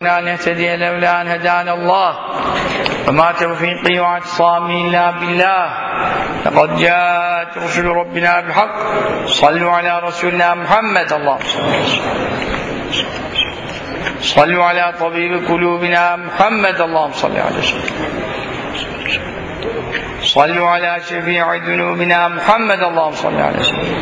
لا نهتدي لولا أن هدانا الله وما توفيقي واعتصامي إلا بالله لقد جاءت رسل ربنا بالحق صلوا على رسولنا محمد اللهم صلوا على طبيب قلوبنا محمد اللهم صل على وسلم صلوا على شفيع ذنوبنا محمد اللهم صل على وسلم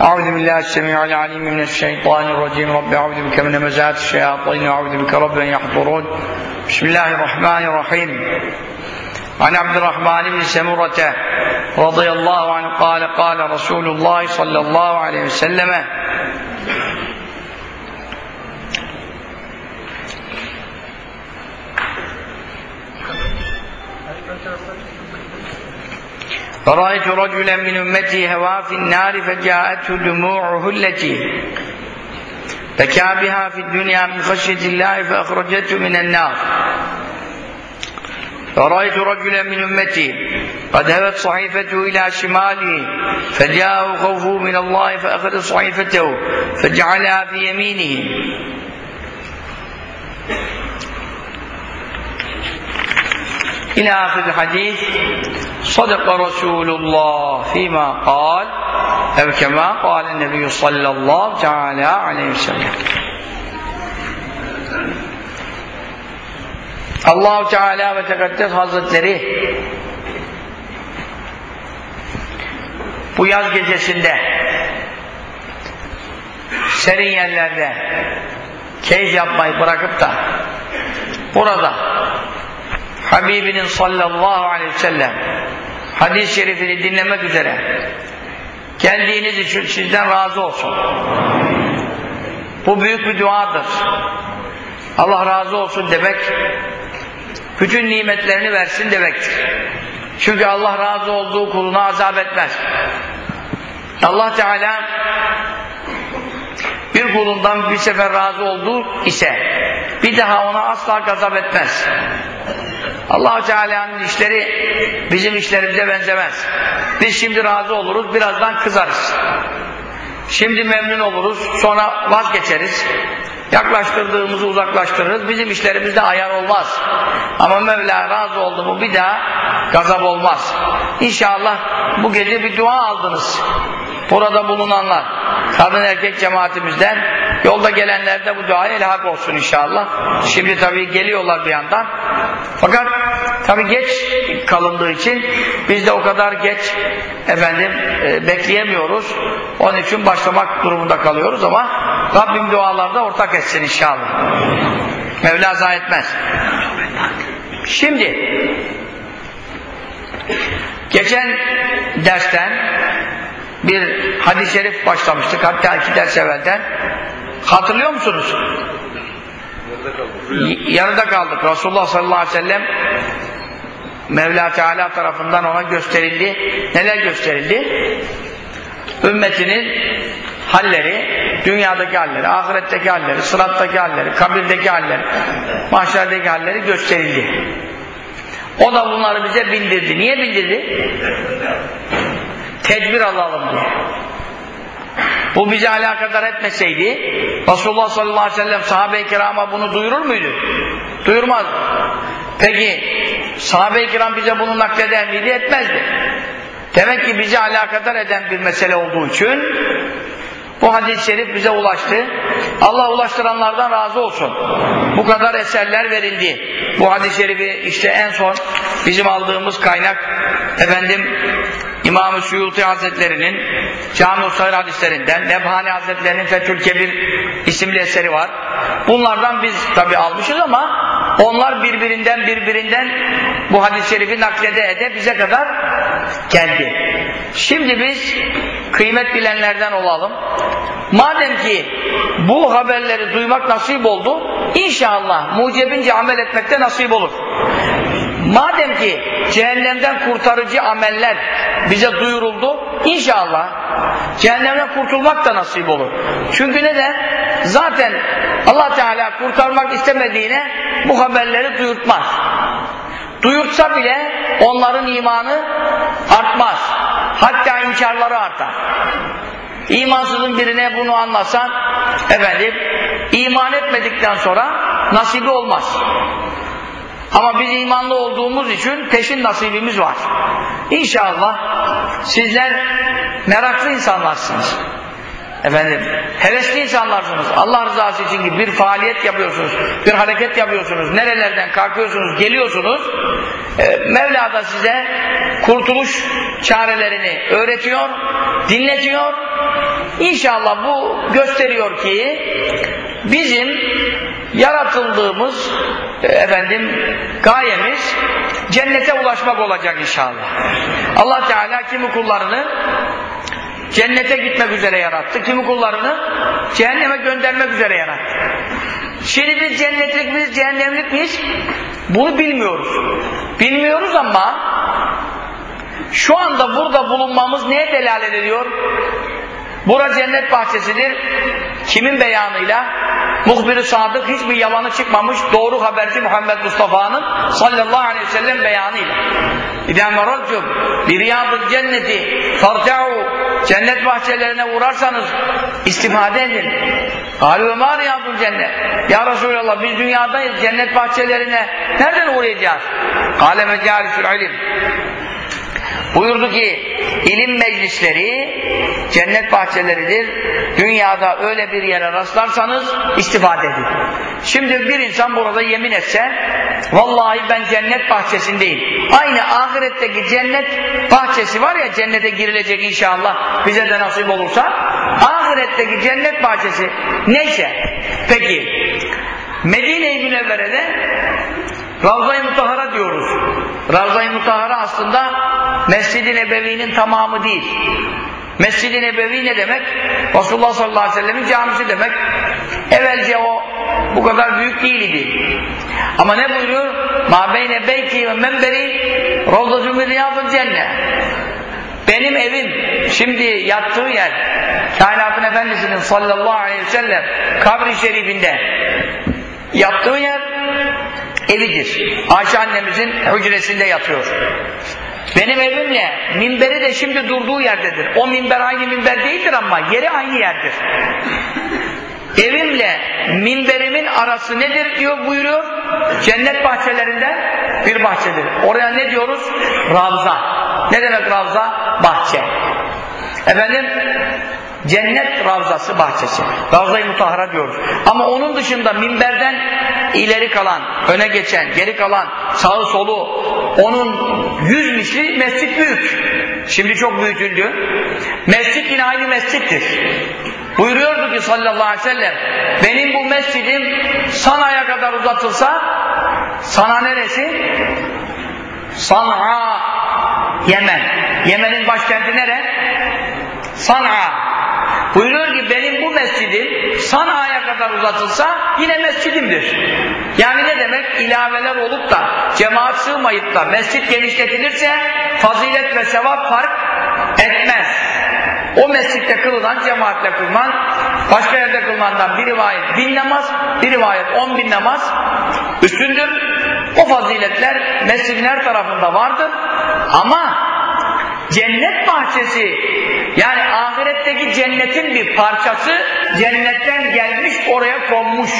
أعوذ بالله السميع العليم من الشيطان الرجيم. رب أعوذ بك من همزات الشياطين. وأعوذ بك رب أن يحضرون. بسم الله الرحمن الرحيم. عن عبد الرحمن بن سمرة رضي الله عنه قال قال رسول الله صلى الله عليه وسلم فرأيت رجلا من أمتي هوى في النار فجاءته دموعه التي بكى بها في الدنيا من خشية الله فأخرجته من النار. فرأيت رجلا من أمتي قد هبت صحيفته إلى شماله فجاءه خوفه من الله فأخذ صحيفته فجعلها في يمينه. İlâ ahir hadis. Sadaka Resulullah fîmâ kal ev kemâ kâle nebiyyü sallallahu teâlâ aleyhi ve sellem. Allah Teala ve Tekaddes Hazretleri bu yaz gecesinde serin yerlerde keyif yapmayı bırakıp da burada Habibinin sallallahu aleyhi ve sellem hadis-i şerifini dinlemek üzere geldiğiniz için sizden razı olsun. Bu büyük bir duadır. Allah razı olsun demek bütün nimetlerini versin demektir. Çünkü Allah razı olduğu kuluna azap etmez. Allah Teala bir kulundan bir sefer razı olduğu ise bir daha ona asla gazap etmez. allah Teala'nın işleri bizim işlerimize benzemez. Biz şimdi razı oluruz, birazdan kızarız. Şimdi memnun oluruz, sonra vazgeçeriz. Yaklaştırdığımızı uzaklaştırırız. Bizim işlerimizde ayar olmaz. Ama Mevla razı oldu mu bir daha gazap olmaz. İnşallah bu gece bir dua aldınız. Burada bulunanlar, kadın erkek cemaatimizden, yolda gelenler de bu duaya ilhak olsun inşallah. Şimdi tabii geliyorlar bir yandan. Fakat tabii geç kalındığı için biz de o kadar geç efendim e, bekleyemiyoruz. Onun için başlamak durumunda kalıyoruz ama Rabbim dualarda ortak etsin inşallah. Mevla zayi etmez. Şimdi geçen dersten bir hadis-i şerif başlamıştık. Hatta iki ders evvelden. Hatırlıyor musunuz? Yarıda kaldık. Resulullah sallallahu aleyhi ve sellem Mevla Teala tarafından ona gösterildi. Neler gösterildi? Ümmetinin halleri, dünyadaki halleri, ahiretteki halleri, sırattaki halleri, kabirdeki halleri, mahşerdeki halleri gösterildi. O da bunları bize bildirdi. Niye bildirdi? Tedbir alalım diye. Bu bize alakadar etmeseydi Resulullah sallallahu aleyhi ve sellem sahabe-i kirama bunu duyurur muydu? Duyurmaz. Peki sahabe-i kiram bize bunu nakleder miydi? Etmezdi. Demek ki bizi alakadar eden bir mesele olduğu için bu hadis-i şerif bize ulaştı. Allah ulaştıranlardan razı olsun. Bu kadar eserler verildi. Bu hadis-i şerifi işte en son bizim aldığımız kaynak efendim İmam-ı Suyuti Hazretleri'nin Cami-ı Sayır hadislerinden Nebhani Hazretleri'nin Fethül Kebir isimli eseri var. Bunlardan biz tabi almışız ama onlar birbirinden birbirinden bu hadis-i şerifi naklede ede bize kadar geldi. Şimdi biz kıymet bilenlerden olalım. Madem ki bu haberleri duymak nasip oldu, inşallah mucebince amel etmekte nasip olur. Madem ki cehennemden kurtarıcı ameller bize duyuruldu, inşallah cehennemden kurtulmak da nasip olur. Çünkü neden? zaten Allah Teala kurtarmak istemediğine bu haberleri duyurtmaz. Duyurtsa bile onların imanı artmaz. Hatta inkarları artar. İmansızın birine bunu anlatsan efendim iman etmedikten sonra nasibi olmaz. Ama biz imanlı olduğumuz için peşin nasibimiz var. İnşallah sizler meraklı insanlarsınız. Efendim, hevesli insanlarsınız. Allah rızası için bir faaliyet yapıyorsunuz, bir hareket yapıyorsunuz, nerelerden kalkıyorsunuz, geliyorsunuz. E, Mevla da size kurtuluş çarelerini öğretiyor, dinletiyor. İnşallah bu gösteriyor ki bizim yaratıldığımız e, efendim gayemiz cennete ulaşmak olacak inşallah. Allah Teala kimi kullarını cennete gitmek üzere yarattı. Kimi kullarını cehenneme göndermek üzere yarattı. Şimdi biz cennetlik miyiz, cehennemlik miyiz? Bunu bilmiyoruz. Bilmiyoruz ama şu anda burada bulunmamız neye delalet ediyor? Bura cennet bahçesidir. Kimin beyanıyla? Muhbir-i sadık hiçbir yalanı çıkmamış doğru haberci Muhammed Mustafa'nın sallallahu aleyhi ve sellem beyanıyla. İdâ meraltum bi riyadil cenneti farca'u cennet bahçelerine uğrarsanız istifade edin. Kâlu ve mâ riyadul cennet. Ya Resulallah biz dünyadayız cennet bahçelerine nereden uğrayacağız? Kâle mecâlisül ilim. Buyurdu ki ilim meclisleri cennet bahçeleridir. Dünyada öyle bir yere rastlarsanız istifade edin. Şimdi bir insan burada yemin etse vallahi ben cennet bahçesindeyim. Aynı ahiretteki cennet bahçesi var ya cennete girilecek inşallah bize de nasip olursa ahiretteki cennet bahçesi neyse peki Medine-i Münevvere'de Ravza-i Mutahara diyoruz. Ravza-i Mutahara aslında Mescid-i Nebevi'nin tamamı değil. Mescid-i Nebevi ne demek? Resulullah sallallahu aleyhi ve sellemin camisi demek. Evvelce o bu kadar büyük değildi. Ama ne buyuruyor? Ma beyne beyti ve memberi ravzacü min riyadul cennet. Benim evim, şimdi yattığı yer, kainatın efendisinin sallallahu aleyhi ve sellem kabri şerifinde yattığı yer evidir. Ayşe annemizin hücresinde yatıyor. Benim evimle minberi de şimdi durduğu yerdedir. O minber aynı minber değildir ama yeri aynı yerdir. Evimle minberimin arası nedir diyor buyuruyor. Cennet bahçelerinden bir bahçedir. Oraya ne diyoruz? Ravza. Ne demek ravza? Bahçe. Efendim cennet ravzası bahçesi. Ravza-i Mutahara diyoruz. Ama onun dışında minberden ileri kalan, öne geçen, geri kalan, sağı solu onun yüz misli mescit büyük. Şimdi çok büyütüldü. Mescit yine aynı mescittir. Buyuruyordu ki sallallahu aleyhi ve sellem benim bu mescidim Sana'ya kadar uzatılsa Sana neresi? San'a Yemen. Yemen'in başkenti nere? San'a. Buyuruyor ki benim bu mescidim Sana'ya kadar uzatılsa yine mescidimdir. Yani ne demek? İlaveler olup da cemaat sığmayıp da mescit genişletilirse fazilet ve sevap fark etmez. O mescitte kılınan cemaatle kılınan başka yerde kılınandan bir rivayet bin namaz, bir rivayet on bin namaz üstündür. O faziletler mescidin her tarafında vardır. Ama cennet bahçesi yani ahiretteki cennetin bir parçası cennetten gelmiş oraya konmuş.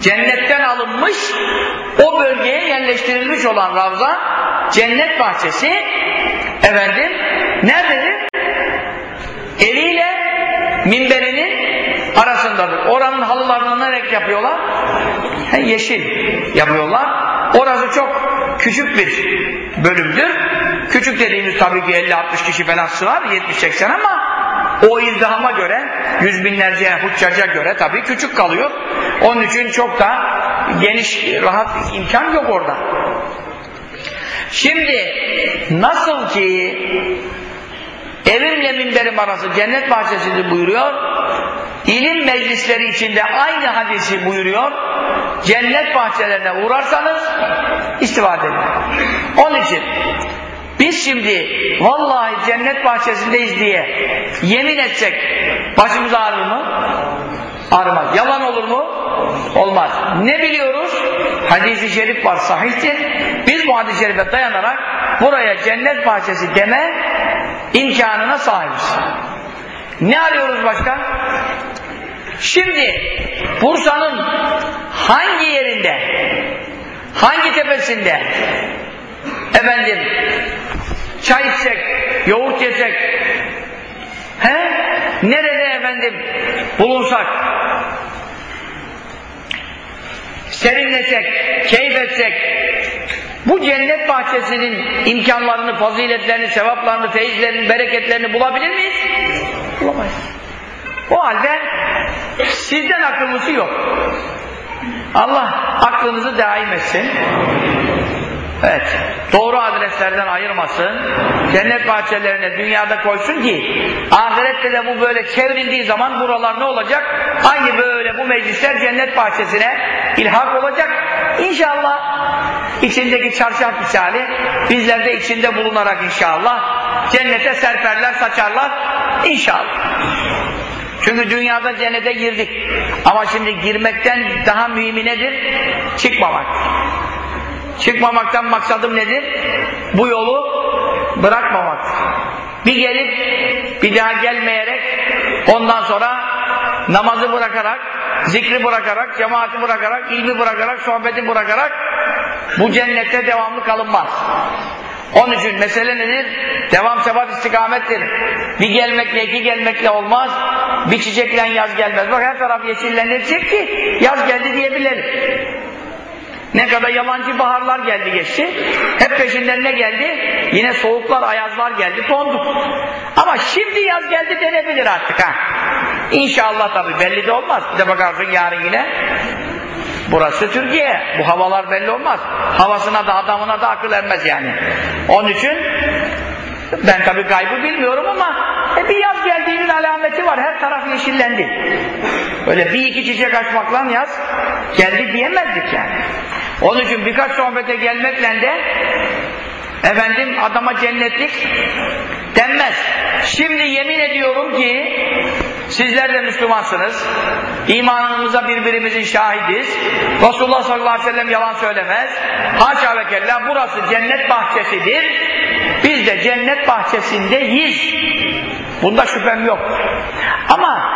Cennetten alınmış o bölgeye yerleştirilmiş olan Ravza cennet bahçesi efendim nerededir? Eliyle minberinin arasındadır. Oranın halılarını ne renk yapıyorlar? He, yeşil yapıyorlar. Orası çok küçük bir bölümdür. Küçük dediğimiz tabii ki 50-60 kişi falan sığar, 70-80 ama o izdihama göre, yüz binlerce hutçaca göre tabii küçük kalıyor. Onun için çok da geniş, rahat imkan yok orada. Şimdi nasıl ki evimle minberim arası cennet bahçesinde buyuruyor, ilim meclisleri içinde aynı hadisi buyuruyor, cennet bahçelerine uğrarsanız istifade edin. Onun için biz şimdi vallahi cennet bahçesindeyiz diye yemin etsek başımız ağrır mı? Ağrımaz. Yalan olur mu? Olmaz. Ne biliyoruz? Hadis-i şerif var sahihtir. Biz bu hadis-i şerife dayanarak buraya cennet bahçesi deme imkanına sahibiz. Ne arıyoruz başka? Şimdi Bursa'nın hangi yerinde hangi tepesinde efendim çay içsek, yoğurt yesek he? nerede efendim bulunsak serinlesek, keyif etsek bu cennet bahçesinin imkanlarını, faziletlerini, sevaplarını, feyizlerini, bereketlerini bulabilir miyiz? Bulamayız. O halde sizden akıllısı yok. Allah aklınızı daim etsin. Evet. Doğru adreslerden ayırmasın. Cennet bahçelerine dünyada koysun ki ahirette de bu böyle çevrildiği zaman buralar ne olacak? Aynı böyle bu meclisler cennet bahçesine ilhak olacak. İnşallah içindeki çarşaf misali bizler de içinde bulunarak inşallah cennete serperler, saçarlar inşallah. Çünkü dünyada cennete girdik. Ama şimdi girmekten daha mühimi nedir? Çıkmamak. Çıkmamaktan maksadım nedir? Bu yolu bırakmamak. Bir gelip bir daha gelmeyerek ondan sonra namazı bırakarak, zikri bırakarak, cemaati bırakarak, ilmi bırakarak, sohbeti bırakarak bu cennette devamlı kalınmaz. Onun için mesele nedir? Devam sebat istikamettir. Bir gelmekle iki gelmekle olmaz. Bir çiçekle yaz gelmez. Bak her taraf yeşillenecek ki yaz geldi diyebilelim. Ne kadar yabancı baharlar geldi geçti. Hep peşinden ne geldi? Yine soğuklar, ayazlar geldi, donduk. Ama şimdi yaz geldi denebilir artık ha. İnşallah tabi belli de olmaz. Bir de bakarsın yarın yine Burası Türkiye. Bu havalar belli olmaz. Havasına da adamına da akıl ermez yani. Onun için ben tabi kaybı bilmiyorum ama e, bir yaz geldiğinin alameti var. Her taraf yeşillendi. Öyle bir iki çiçek açmakla yaz geldi diyemezdik yani. Onun için birkaç sohbete gelmekle de efendim adama cennetlik denmez. Şimdi yemin ediyorum ki sizler de Müslümansınız. İmanımıza birbirimizin şahidiz. Resulullah sallallahu aleyhi ve sellem yalan söylemez. Haşa ve kella burası cennet bahçesidir. Biz de cennet bahçesindeyiz. Bunda şüphem yok. Ama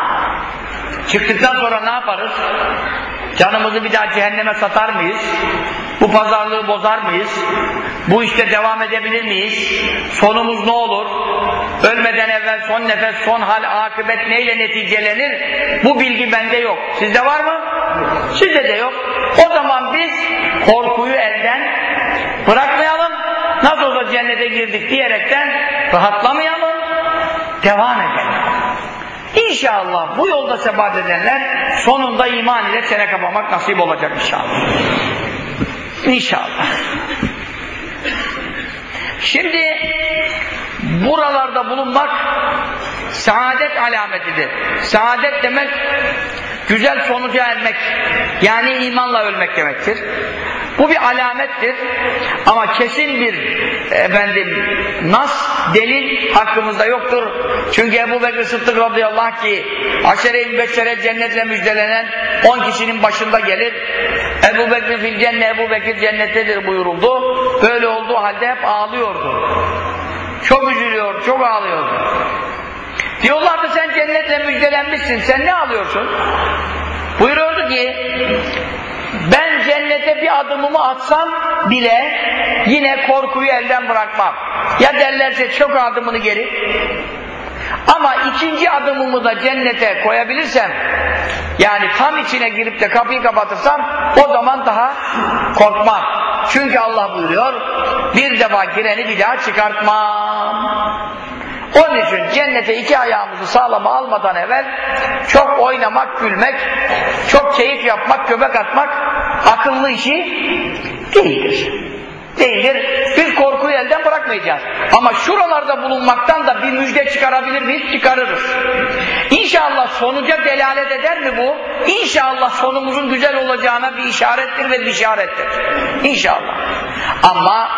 çıktıktan sonra ne yaparız? Canımızı bir daha cehenneme satar mıyız? Bu pazarlığı bozar mıyız? Bu işte devam edebilir miyiz? Sonumuz ne olur? Ölmeden evvel son nefes, son hal, akıbet neyle neticelenir? Bu bilgi bende yok. Sizde var mı? Sizde de yok. O zaman biz korkuyu elden bırakmayalım. Nasıl olsa cennete girdik diyerekten rahatlamayalım. Devam edelim. İnşallah bu yolda sebat edenler sonunda iman ile çene kapamak nasip olacak inşallah. İnşallah. Şimdi buralarda bulunmak saadet alametidir. Saadet demek güzel sonuca ermek. Yani imanla ölmek demektir. Bu bir alamettir. Ama kesin bir efendim nas, delil hakkımızda yoktur. Çünkü Ebu Bekir Sıddık radıyallahu ki aşere-i beşere cennetle müjdelenen 10 kişinin başında gelir. Ebu Bekir fil cennet, Ebu Bekir cennettedir buyuruldu. Böyle olduğu halde hep ağlıyordu. Çok üzülüyor, çok ağlıyordu. Diyorlardı sen cennetle müjdelenmişsin, sen ne alıyorsun? Buyuruyordu ki ben cennete bir adımımı atsam bile yine korkuyu elden bırakmam. Ya derlerse çok adımını geri ama ikinci adımımı da cennete koyabilirsem yani tam içine girip de kapıyı kapatırsam o zaman daha korkmam. Çünkü Allah buyuruyor bir defa gireni bir daha çıkartmam. Onun için cennete iki ayağımızı sağlama almadan evvel çok oynamak, gülmek, çok keyif yapmak, göbek atmak akıllı işi değildir. Değildir. Biz korkuyu elden bırakmayacağız. Ama şuralarda bulunmaktan da bir müjde çıkarabilir miyiz? Çıkarırız. İnşallah sonuca delalet eder mi bu? İnşallah sonumuzun güzel olacağına bir işarettir ve bir işarettir. İnşallah. Ama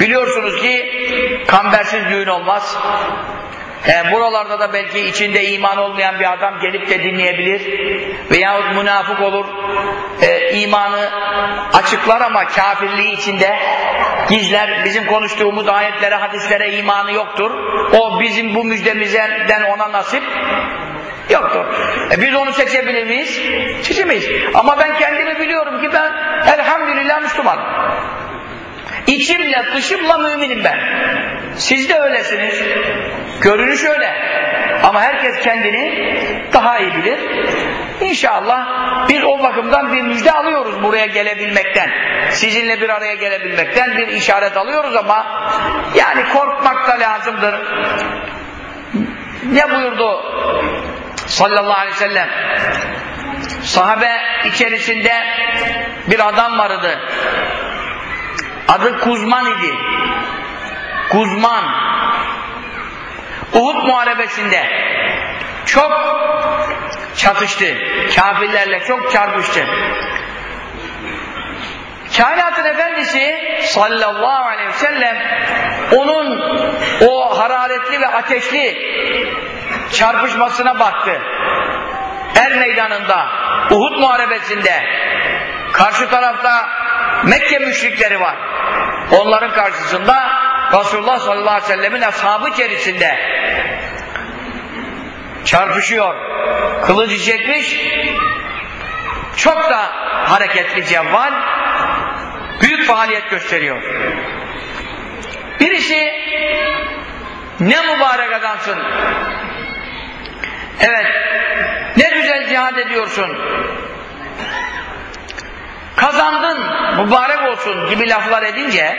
Biliyorsunuz ki kambersiz düğün olmaz. E, buralarda da belki içinde iman olmayan bir adam gelip de dinleyebilir. Veyahut münafık olur. E, imanı açıklar ama kafirliği içinde gizler. Bizim konuştuğumuz ayetlere, hadislere imanı yoktur. O bizim bu müjdemizden ona nasip yoktur. E biz onu seçebilir miyiz? Seçemeyiz. Ama ben kendimi biliyorum ki ben elhamdülillah Müslümanım. İçimle dışımla müminim ben. Siz de öylesiniz. Görünüş öyle. Ama herkes kendini daha iyi bilir. İnşallah biz o bakımdan bir müjde alıyoruz buraya gelebilmekten. Sizinle bir araya gelebilmekten bir işaret alıyoruz ama yani korkmak da lazımdır. Ne buyurdu sallallahu aleyhi ve sellem? Sahabe içerisinde bir adam vardı. Adı Kuzman idi. Kuzman. Uhud muharebesinde çok çatıştı. Kafirlerle çok çarpıştı. Kainatın efendisi sallallahu aleyhi ve sellem onun o hararetli ve ateşli çarpışmasına baktı. Er meydanında, Uhud muharebesinde karşı tarafta Mekke müşrikleri var. Onların karşısında Resulullah sallallahu aleyhi ve sellemin ashabı içerisinde çarpışıyor. Kılıcı çekmiş çok da hareketli cevval büyük faaliyet gösteriyor. Birisi ne mübarek adamsın. Evet, ne güzel cihad ediyorsun. Kazandın, mübarek olsun gibi laflar edince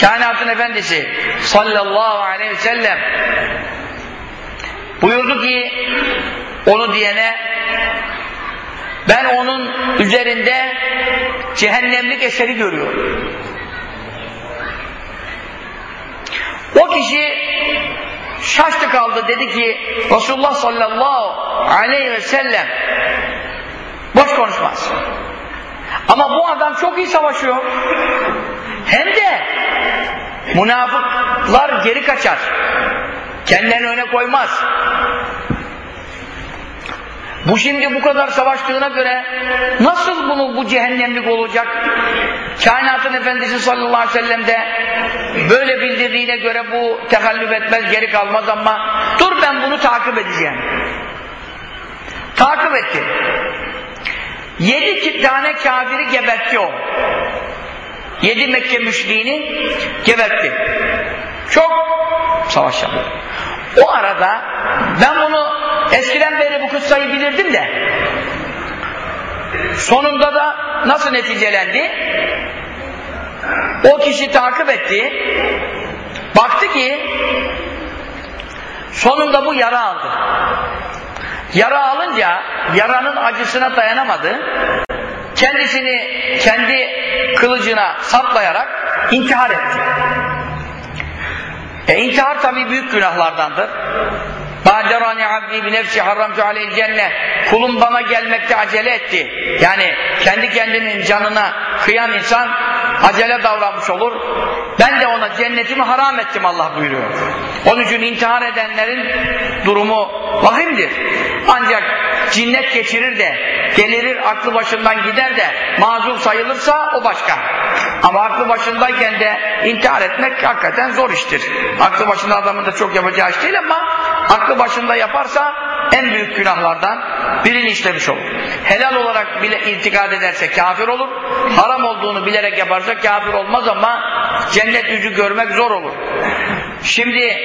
kainatın efendisi sallallahu aleyhi ve sellem buyurdu ki onu diyene ben onun üzerinde cehennemlik eseri görüyorum. O kişi şaştı kaldı dedi ki Resulullah sallallahu aleyhi ve sellem boş konuşmaz. Ama bu adam çok iyi savaşıyor. Hem de münafıklar geri kaçar. Kendilerini öne koymaz. Bu şimdi bu kadar savaştığına göre nasıl bunu bu cehennemlik olacak? Kainatın Efendisi sallallahu aleyhi ve sellem de böyle bildirdiğine göre bu tekallüp etmez, geri kalmaz ama dur ben bunu takip edeceğim. Takip etti. Yedi tane kafiri gebertti o. Yedi Mekke müşriğini gebertti. Çok savaş yaptı. O arada ben bunu eskiden beri bu kıssayı bilirdim de sonunda da nasıl neticelendi? O kişi takip etti. Baktı ki sonunda bu yara aldı. Yara alınca yaranın acısına dayanamadı. Kendisini kendi kılıcına saplayarak intihar etti. E intihar tabi büyük günahlardandır. Baderani abdi bi nefsi harramtu aleyhi cennet. Kulum bana gelmekte acele etti. Yani kendi kendinin canına kıyan insan acele davranmış olur. Ben de ona cennetimi haram ettim Allah buyuruyor. Onun için intihar edenlerin durumu vahimdir. Ancak cinnet geçirir de, delirir, aklı başından gider de mazur sayılırsa o başka. Ama aklı başındayken de intihar etmek hakikaten zor iştir. Aklı başında adamın da çok yapacağı iş değil ama aklı başında yaparsa en büyük günahlardan birini işlemiş olur. Helal olarak bile intikad ederse kafir olur. Haram olduğunu bilerek yaparsa kafir olmaz ama cennet yüzü görmek zor olur. Şimdi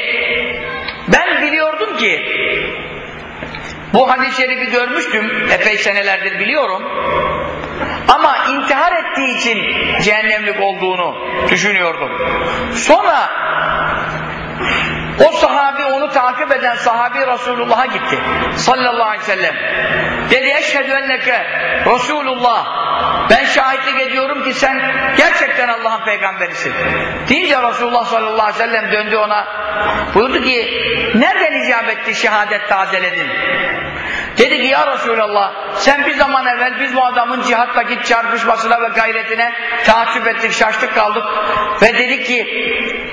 ben biliyordum ki bu hadis-i şerifi görmüştüm. Epey senelerdir biliyorum. Ama intihar ettiği için cehennemlik olduğunu düşünüyordum. Sonra o sahabi onu takip eden sahabi Resulullah'a gitti. Sallallahu aleyhi ve sellem. Dedi eşhedü enneke Resulullah. Ben şahitlik ediyorum ki sen gerçekten Allah'ın peygamberisin. Deyince Resulullah sallallahu aleyhi ve sellem döndü ona. Buyurdu ki nereden icap etti şehadet tazeledin? Dedi ki ya Resulallah sen bir zaman evvel biz bu adamın cihattaki çarpışmasına ve gayretine takip ettik, şaştık kaldık ve dedik ki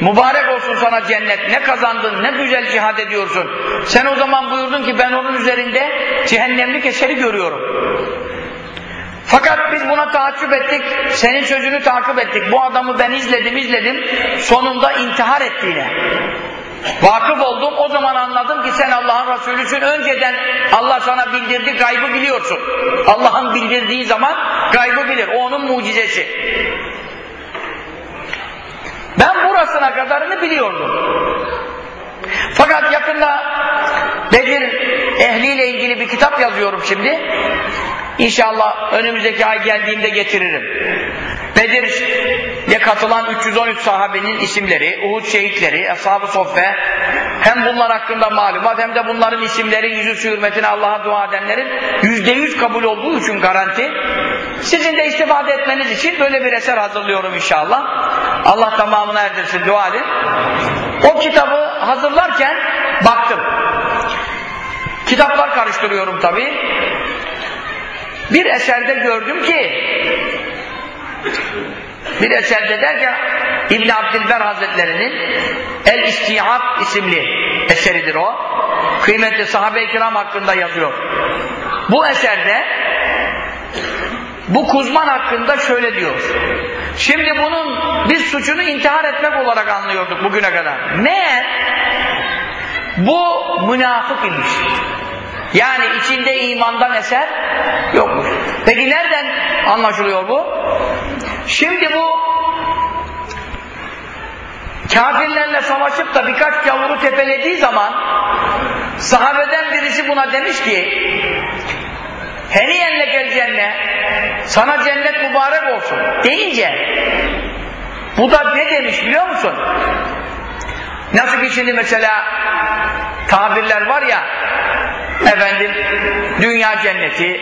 mübarek olsun sana cennet, ne kazandın, ne güzel cihad ediyorsun. Sen o zaman buyurdun ki ben onun üzerinde cehennemlik eseri görüyorum. Fakat biz buna takip ettik, senin sözünü takip ettik. Bu adamı ben izledim, izledim, sonunda intihar ettiğine. Vakıf oldum, o zaman anladım ki sen Allah'ın Resulüsün. Önceden Allah sana bildirdi, gaybı biliyorsun. Allah'ın bildirdiği zaman gaybı bilir. O onun mucizesi. Ben burasına kadarını biliyordum. Fakat yakında Bedir ehliyle ilgili bir kitap yazıyorum şimdi. İnşallah önümüzdeki ay geldiğimde getiririm. Bedir'e katılan 313 sahabenin isimleri, Uhud şehitleri, Ashab-ı Soffe, hem bunlar hakkında malumat hem de bunların isimleri yüzü hürmetine Allah'a dua edenlerin yüzde yüz kabul olduğu için garanti. Sizin de istifade etmeniz için böyle bir eser hazırlıyorum inşallah. Allah tamamına erdirsin dua edin. O kitabı hazırlarken baktım. Kitaplar karıştırıyorum tabi. Bir eserde gördüm ki bir eserde derken İbn Abdilber Hazretleri'nin El İstihab isimli eseridir o. Kıymetli sahabe-i kiram hakkında yazıyor. Bu eserde bu Kuzman hakkında şöyle diyor. Şimdi bunun biz suçunu intihar etmek olarak anlıyorduk bugüne kadar. Meğer bu münafık imiş. Yani içinde imandan eser yokmuş. Peki nereden anlaşılıyor bu? Şimdi bu kafirlerle savaşıp da birkaç gavuru tepelediği zaman sahabeden birisi buna demiş ki Heniyenle gel cennet sana cennet mübarek olsun deyince bu da ne demiş biliyor musun? Nasıl ki şimdi mesela tabirler var ya efendim dünya cenneti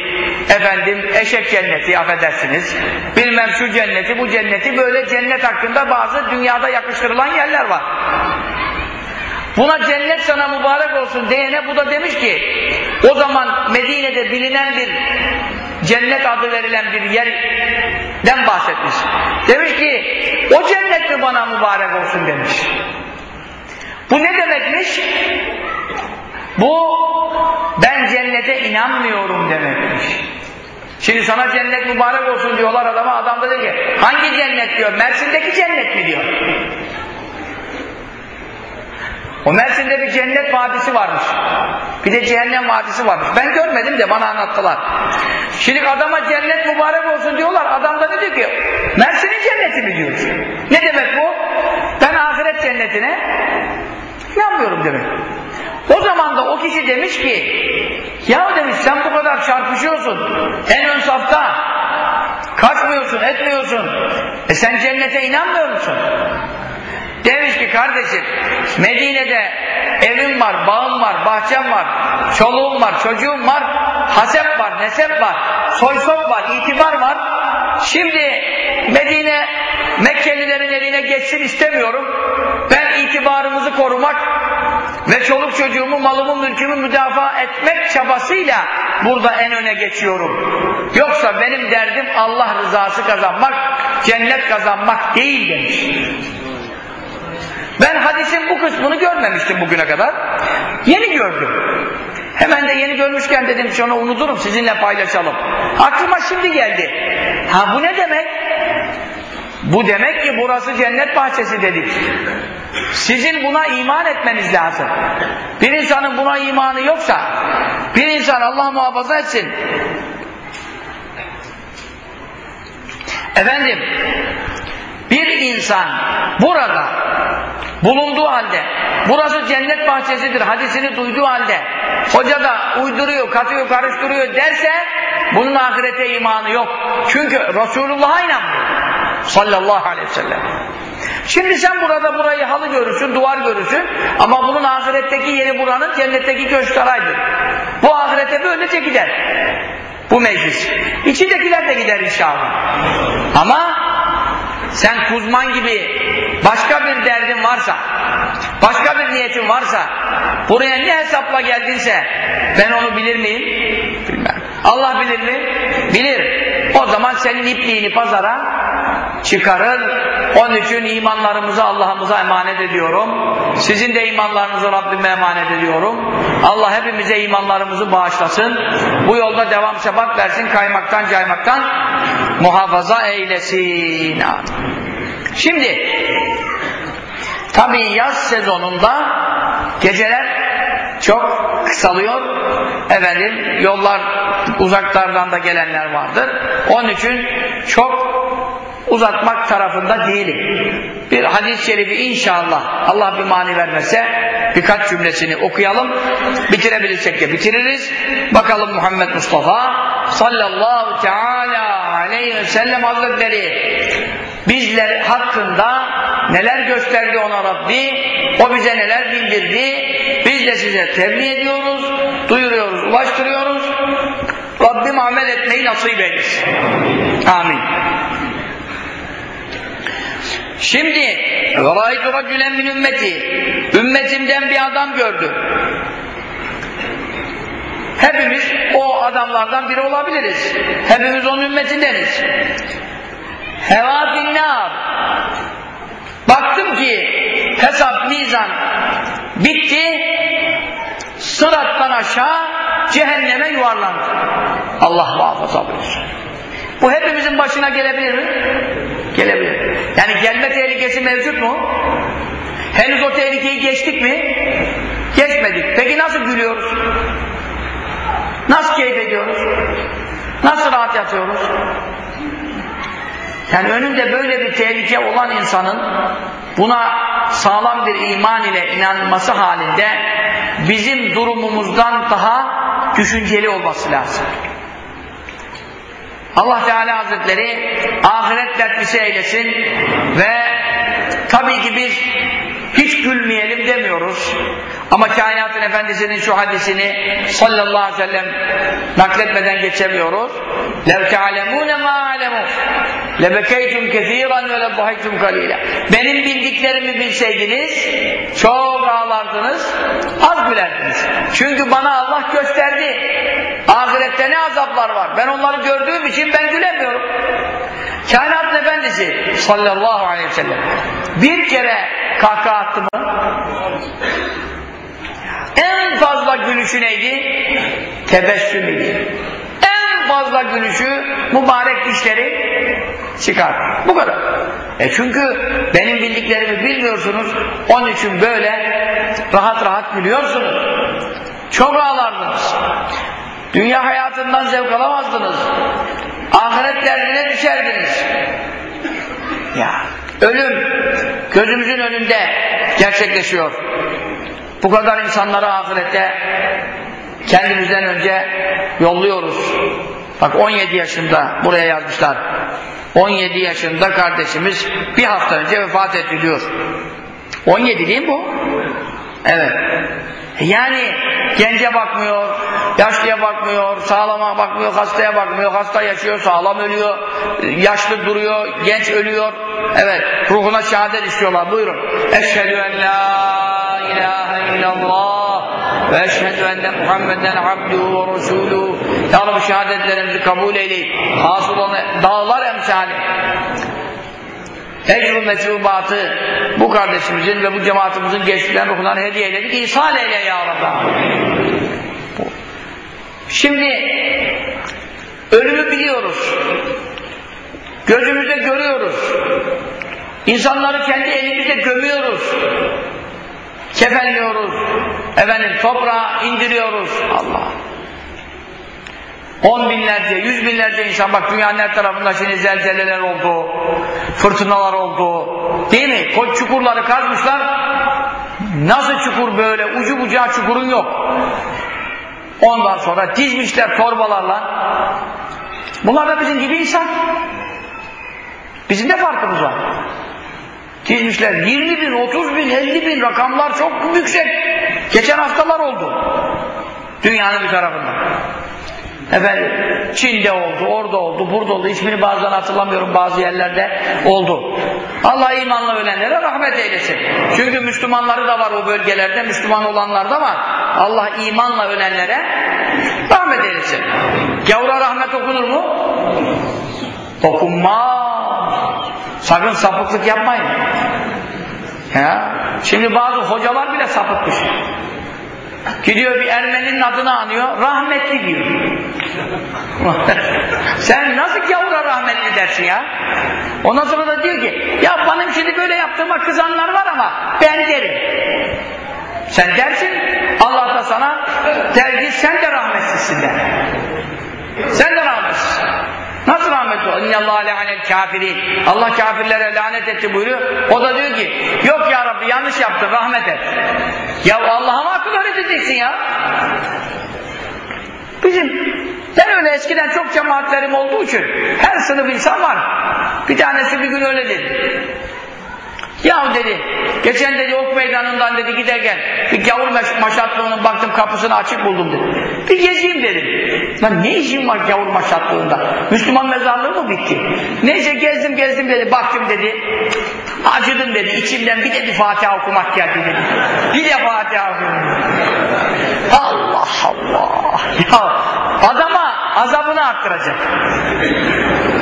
efendim eşek cenneti affedersiniz. Bilmem şu cenneti bu cenneti böyle cennet hakkında bazı dünyada yakıştırılan yerler var. Buna cennet sana mübarek olsun diyene bu da demiş ki o zaman Medine'de bilinen bir cennet adı verilen bir yerden bahsetmiş. Demiş ki o cennet mi bana mübarek olsun demiş bu ne demekmiş bu ben cennete inanmıyorum demekmiş. Şimdi sana cennet mübarek olsun diyorlar adama. Adam da diyor ki hangi cennet diyor? Mersin'deki cennet mi diyor. O Mersin'de bir cennet vadisi varmış. Bir de cehennem vadisi varmış. Ben görmedim de bana anlattılar. Şimdi adama cennet mübarek olsun diyorlar. Adam da diyor ki? Mersin'in cenneti mi diyor. Ne demek bu? Ben ahiret cennetine inanmıyorum demek. O zaman da o kişi demiş ki ya demiş sen bu kadar çarpışıyorsun en ön safta kaçmıyorsun etmiyorsun e sen cennete inanmıyor musun? Demiş ki kardeşim Medine'de evim var, bağım var, bahçem var, çoluğum var, çocuğum var, hasep var, nesep var, soysop var, itibar var. Şimdi Medine Mekkelilerin eline geçsin istemiyorum. Ben itibarımızı korumak ve çoluk çocuğumu, malımı, mülkümü müdafaa etmek çabasıyla burada en öne geçiyorum. Yoksa benim derdim Allah rızası kazanmak, cennet kazanmak değil demiş. Ben hadisin bu kısmını görmemiştim bugüne kadar. Yeni gördüm. Hemen de yeni görmüşken dedim şunu unuturum sizinle paylaşalım. Aklıma şimdi geldi. Ha bu ne demek? Bu demek ki burası cennet bahçesi dedik. Sizin buna iman etmeniz lazım. Bir insanın buna imanı yoksa, bir insan Allah muhafaza etsin. Efendim, bir insan burada bulunduğu halde, burası cennet bahçesidir hadisini duyduğu halde, hoca da uyduruyor, katıyor, karıştırıyor derse, bunun ahirete imanı yok. Çünkü Resulullah'a inanmıyor. Sallallahu aleyhi ve sellem. Şimdi sen burada burayı halı görürsün, duvar görürsün ama bunun ahiretteki yeri buranın cennetteki köşk saraydır. Bu ahirete böylece gider. Bu meclis. İçindekiler de gider inşallah. Ama sen kuzman gibi başka bir derdin varsa, başka bir niyetin varsa, buraya ne hesapla geldinse ben onu bilir miyim? Bilmem. Allah bilir mi? Bilir. O zaman senin ipliğini pazara çıkarır. Onun için imanlarımızı Allah'ımıza emanet ediyorum. Sizin de imanlarınızı Rabbime emanet ediyorum. Allah hepimize imanlarımızı bağışlasın. Bu yolda devam sebat versin. Kaymaktan caymaktan muhafaza eylesin. Şimdi tabii yaz sezonunda geceler çok kısalıyor. Efendim yollar uzaklardan da gelenler vardır. Onun için çok uzatmak tarafında değilim. Bir hadis-i şerifi inşallah Allah bir mani vermese birkaç cümlesini okuyalım. Bitirebilirsek de bitiririz. Bakalım Muhammed Mustafa sallallahu teala aleyhi ve sellem hazretleri bizler hakkında neler gösterdi ona Rabbi o bize neler bildirdi biz de size tebliğ ediyoruz duyuruyoruz, ulaştırıyoruz Rabbim amel etmeyi nasip eylesin. Amin. Şimdi وَرَايْتُ رَجُلًا مِنْ ümmeti Ümmetimden bir adam gördü. Hepimiz o adamlardan biri olabiliriz. Hepimiz onun ümmetindeniz. Heva finnar. Baktım ki hesap, mizan bitti. Sırattan aşağı cehenneme yuvarlandı. Allah muhafaza buyursun. Bu hepimizin başına gelebilir mi? Gelebilir. Yani gelme tehlikesi mevcut mu? Henüz o tehlikeyi geçtik mi? Geçmedik. Peki nasıl gülüyoruz? Nasıl keyif ediyoruz? Nasıl rahat yatıyoruz? Yani önünde böyle bir tehlike olan insanın buna sağlam bir iman ile inanması halinde bizim durumumuzdan daha düşünceli olması lazım. Allah Teala Hazretleri ahiret dertlisi eylesin ve tabii ki biz hiç gülmeyelim demiyoruz. Ama kainatın efendisinin şu hadisini sallallahu aleyhi ve sellem nakletmeden geçemiyoruz. لَوْ تَعْلَمُونَ مَا عَلَمُوا لَبَكَيْتُمْ كَثِيرًا وَلَبَّحَيْتُمْ قَلِيلًا Benim bildiklerimi bilseydiniz çok ağlardınız, az gülerdiniz. Çünkü bana Allah gösterdi. Ahirette ne azaplar var. Ben onları gördüğüm için ben gülemiyorum. Kainatın efendisi sallallahu aleyhi ve sellem bir kere kahkaha attı mı? En fazla gülüşü neydi? Tebessüm idi. En fazla gülüşü mübarek dişleri çıkar. Bu kadar. E çünkü benim bildiklerimi bilmiyorsunuz. Onun için böyle rahat rahat gülüyorsunuz. Çok ağlardınız. Dünya hayatından zevk alamazdınız. Ahiret derdine düşerdiniz. Ya ölüm gözümüzün önünde gerçekleşiyor. Bu kadar insanları ahirette kendimizden önce yolluyoruz. Bak 17 yaşında buraya yazmışlar. 17 yaşında kardeşimiz bir hafta önce vefat etti diyor. 17 değil mi bu? Evet. Yani gence bakmıyor, yaşlıya bakmıyor, sağlama bakmıyor, hastaya bakmıyor, hasta yaşıyor, sağlam ölüyor, yaşlı duruyor, genç ölüyor. Evet, ruhuna şehadet istiyorlar. Buyurun. Eşhedü en la ilahe illallah ve eşhedü enne Muhammeden abduhu ve resulü. Ya Rabbi şehadetlerimizi kabul eyleyip hasıl olan dağlar emsali ecr mecubatı bu kardeşimizin ve bu cemaatimizin geçtiğinden ruhundan hediye eyledik. İhsan eyle ya Rabbi. Şimdi ölümü biliyoruz. Gözümüzde görüyoruz. İnsanları kendi elimizde gömüyoruz. Kefenliyoruz. Efendim toprağa indiriyoruz. Allah. On binlerce, yüz binlerce insan bak dünyanın her tarafında şimdi zelzeleler oldu, fırtınalar oldu. Değil mi? Koç çukurları kazmışlar. Nasıl çukur böyle? Ucu bucağı çukurun yok. Ondan sonra dizmişler torbalarla. Bunlar da bizim gibi insan. Bizim de farkımız var. Dizmişler 20 bin, 30 bin, 50 bin rakamlar çok yüksek. Geçen haftalar oldu. Dünyanın bir tarafında. Efendim Çin'de oldu, orada oldu, burada oldu. İsmini bazen hatırlamıyorum bazı yerlerde oldu. Allah imanla ölenlere rahmet eylesin. Çünkü Müslümanları da var o bölgelerde, Müslüman olanlar da var. Allah imanla ölenlere rahmet eylesin. Gavura rahmet okunur mu? Okunmaz. Sakın sapıklık yapmayın. Ya. Şimdi bazı hocalar bile sapıtmış. Gidiyor bir Ermeninin adını anıyor, rahmetli diyor. Sen nasıl gavura rahmetli dersin ya? Ondan sonra da diyor ki, ya benim şimdi böyle yaptığıma kızanlar var ama ben derim. Sen dersin, Allah da sana der ki sen de rahmetsizsin der. Sen de rahmetsizsin. Nasıl rahmet o? İnnallâhe le'anel kafirin. Allah kafirlere lanet etti buyuruyor. O da diyor ki, yok ya Rabbi yanlış yaptın rahmet et. Ya Allah'a mı akıl öğreteceksin ya? Bizim ben öyle eskiden çok cemaatlerim olduğu için her sınıf insan var. Bir tanesi bir gün öyle dedi. Ya dedi, geçen dedi ok meydanından dedi giderken bir gavur maşatlığının baktım kapısını açık buldum dedi. Bir gezeyim dedim. Lan ne işim var gavur maşatlığında? Müslüman mezarlığı mı bitti? Neyse gezdim gezdim dedi, baktım dedi. Acıdım dedi, içimden bir de Fatiha okumak geldi dedi. Bir de Fatiha okumak. Allah Allah! Ya adama azabını arttıracak.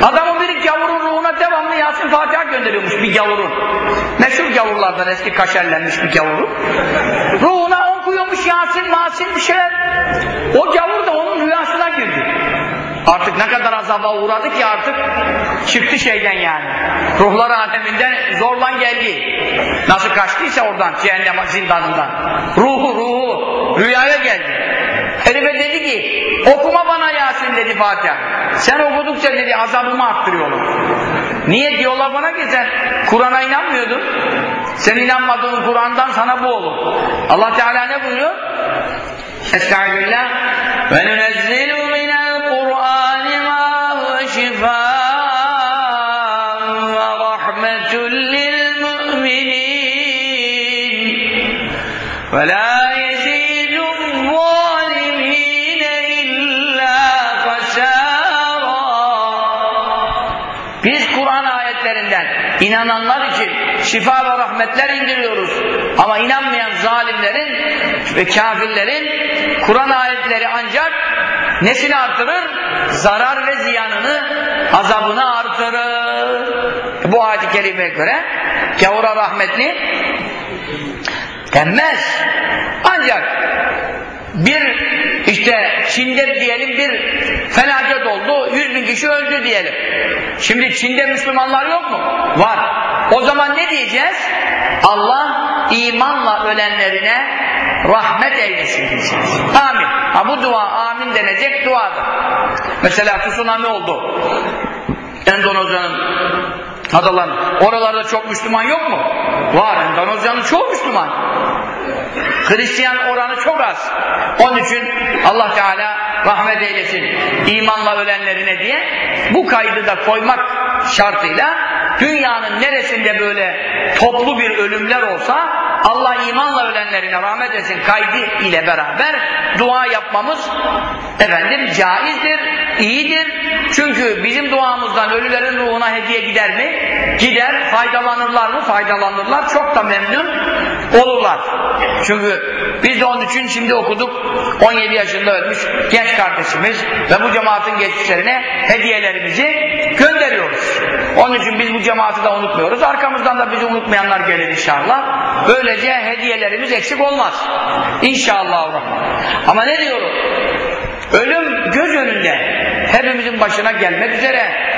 Adamın biri gavurun ruhuna devamlı Yasin Fatiha gönderiyormuş bir gavurun. Meşhur gavurlardan eski kaşerlenmiş bir gavurun. Ruhuna okuyormuş Yasin, Masin bir şeyler. O gavur da onun rüyasına girdi. Artık ne kadar azaba uğradı ki artık çıktı şeyden yani. Ruhlar aleminden zorlan geldi. Nasıl kaçtıysa oradan cehennem zindanından. Ruhu ruhu rüyaya geldi. Herife dedi ki okuma bana Yasin dedi Fatiha. Sen okudukça dedi azabımı arttırıyorlar. Niye diyorlar bana ki sen Kur'an'a inanmıyordun. Sen inanmadığın Kur'an'dan sana bu olur. Allah Teala ne buyuruyor? Estağfirullah. Ve nunezzilu minel Kur'an ma huve şifâ ve inananlar için şifa ve rahmetler indiriyoruz. Ama inanmayan zalimlerin ve kafirlerin Kur'an ayetleri ancak nesini artırır? Zarar ve ziyanını, azabını artırır. Bu ayet-i kerimeye göre gavura rahmetli denmez. Ancak bir işte Çin'de diyelim bir felaket oldu, yüz bin kişi öldü diyelim. Şimdi Çin'de Müslümanlar yok mu? Var. O zaman ne diyeceğiz? Allah imanla ölenlerine rahmet eylesin diyeceğiz. Amin. Ha bu dua amin denecek duadır. Mesela tsunami oldu. Endonezya'nın adaların. Oralarda çok Müslüman yok mu? Var. Endonezya'nın çok Müslüman. Hristiyan oranı çok az. Onun için Allah Teala rahmet eylesin imanla ölenlerine diye bu kaydı da koymak şartıyla dünyanın neresinde böyle toplu bir ölümler olsa Allah imanla ölenlerine rahmet etsin kaydı ile beraber dua yapmamız efendim caizdir, iyidir. Çünkü bizim duamızdan ölülerin ruhuna hediye gider mi? Gider. Faydalanırlar mı? Faydalanırlar. Çok da memnun olurlar. Çünkü biz de onun için şimdi okuduk 17 yaşında ölmüş genç kardeşimiz ve bu cemaatin geçişlerine hediyelerimizi gönderiyoruz. Onun için biz bu cemaati de unutmuyoruz. Arkamızdan da bizi unutmayanlar gelir inşallah. Böylece hediyelerimiz eksik olmaz. İnşallah. Ama ne diyorum? Ölüm göz önünde hepimizin başına gelmek üzere.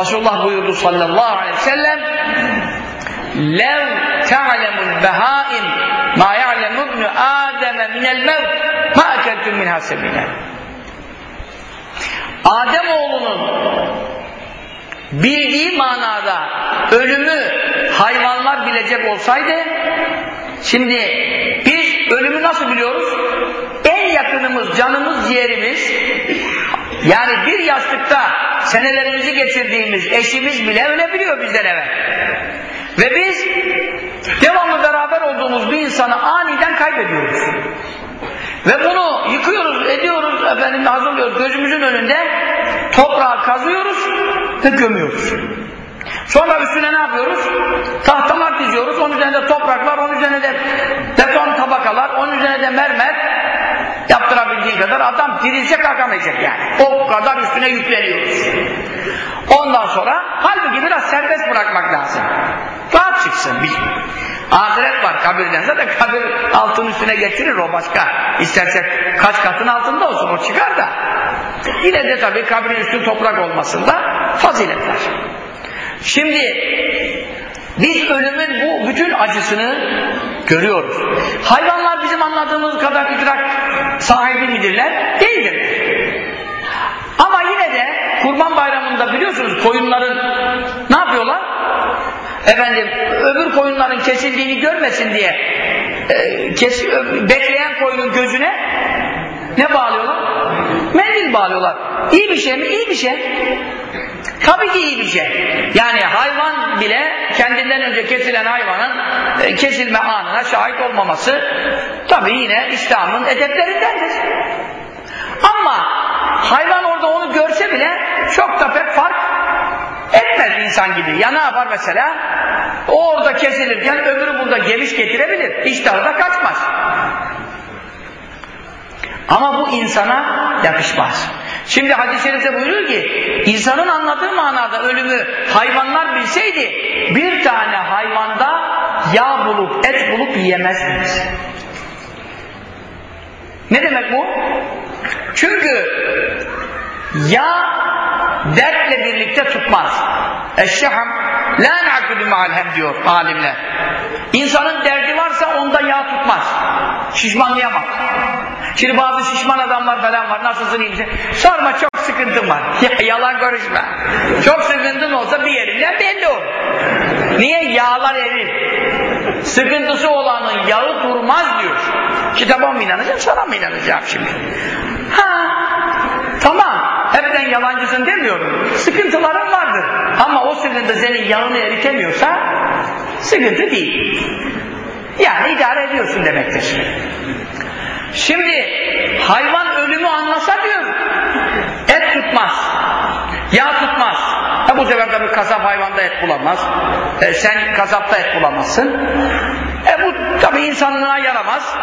Resulullah buyurdu sallallahu aleyhi ve sellem lev te'alemul behaim ma ya'lemu ibnu ademe minel mev ma ekeltüm minha sebine Ademoğlunun bildiği manada ölümü hayvanlar bilecek olsaydı şimdi biz ölümü nasıl biliyoruz? En yakınımız, canımız, ciğerimiz yani bir yastıkta senelerimizi geçirdiğimiz eşimiz bile ölebiliyor bizden evvel. Ve biz devamlı beraber olduğumuz bir insanı aniden kaybediyoruz. Ve bunu yıkıyoruz, ediyoruz, efendim hazırlıyoruz gözümüzün önünde toprağı kazıyoruz ve gömüyoruz. Sonra üstüne ne yapıyoruz? Tahtalar diziyoruz, onun üzerine de topraklar, onun üzerine de beton tabakalar, onun üzerine de mermer yaptırabildiği kadar adam dirilse kalkamayacak yani. O kadar üstüne yükleniyoruz. Ondan sonra halbuki biraz serbest bırakmak lazım. Rahat çıksın. Bir, ahiret var kabirden. Zaten kabir altın üstüne getirir o başka. İsterse kaç katın altında olsun o çıkar da. Yine de tabii kabrin üstü toprak olmasında fazilet var. Şimdi biz ölümün bu bütün acısını görüyoruz. Hayvanlar bizim anladığımız kadar idrak sahibi midirler? Değildir. Ama yine de kurban bayramında biliyorsunuz koyunların ne yapıyorlar? Efendim öbür koyunların kesildiğini görmesin diye e, kes, bekleyen koyunun gözüne ne bağlıyorlar? Mendil bağlıyorlar. İyi bir şey mi? İyi bir şey. Tabii ki iyi bir şey. Yani hayvan bile kendinden önce kesilen hayvanın e, kesilme anına şahit olmaması tabii yine İslam'ın edeplerindendir. Ama hayvan orada onu görse bile çok da pek fark etmez insan gibi. Ya ne yapar mesela? O orada kesilirken öbürü burada geviş getirebilir. İştahı da kaçmaz. Ama bu insana yakışmaz. Şimdi hadis-i şerifte buyuruyor ki insanın anladığı manada ölümü hayvanlar bilseydi bir tane hayvanda yağ bulup et bulup yiyemezsiniz. Ne demek bu? Çünkü yağ dertle birlikte tutmaz. Eşşeham la na'kudu ma'alhem diyor alimler. İnsanın derdi varsa onda yağ tutmaz. Şişmanlayamaz. Şimdi bazı şişman adamlar falan var. Nasılsın iyi? Sorma çok sıkıntım var. Ya, yalan konuşma. Çok sıkıntın olsa bir yerinden belli olur. Niye? Yağlar erir. Sıkıntısı olanın yağı durmaz diyor. Kitaba mı inanacağım, sana mı inanacağım şimdi? Ha, tamam. Hepten yalancısın demiyorum. Sıkıntıların vardır. Ama o sıkıntı senin yağını eritemiyorsa sıkıntı değil. Yani idare ediyorsun demektir. Şimdi hayvan ölümü anlasa diyor et tutmaz. Yağ tutmaz. E bu sefer tabi kasap hayvanda et bulamaz. E sen kasapta et bulamazsın. E bu tabi insanlığına yaramaz.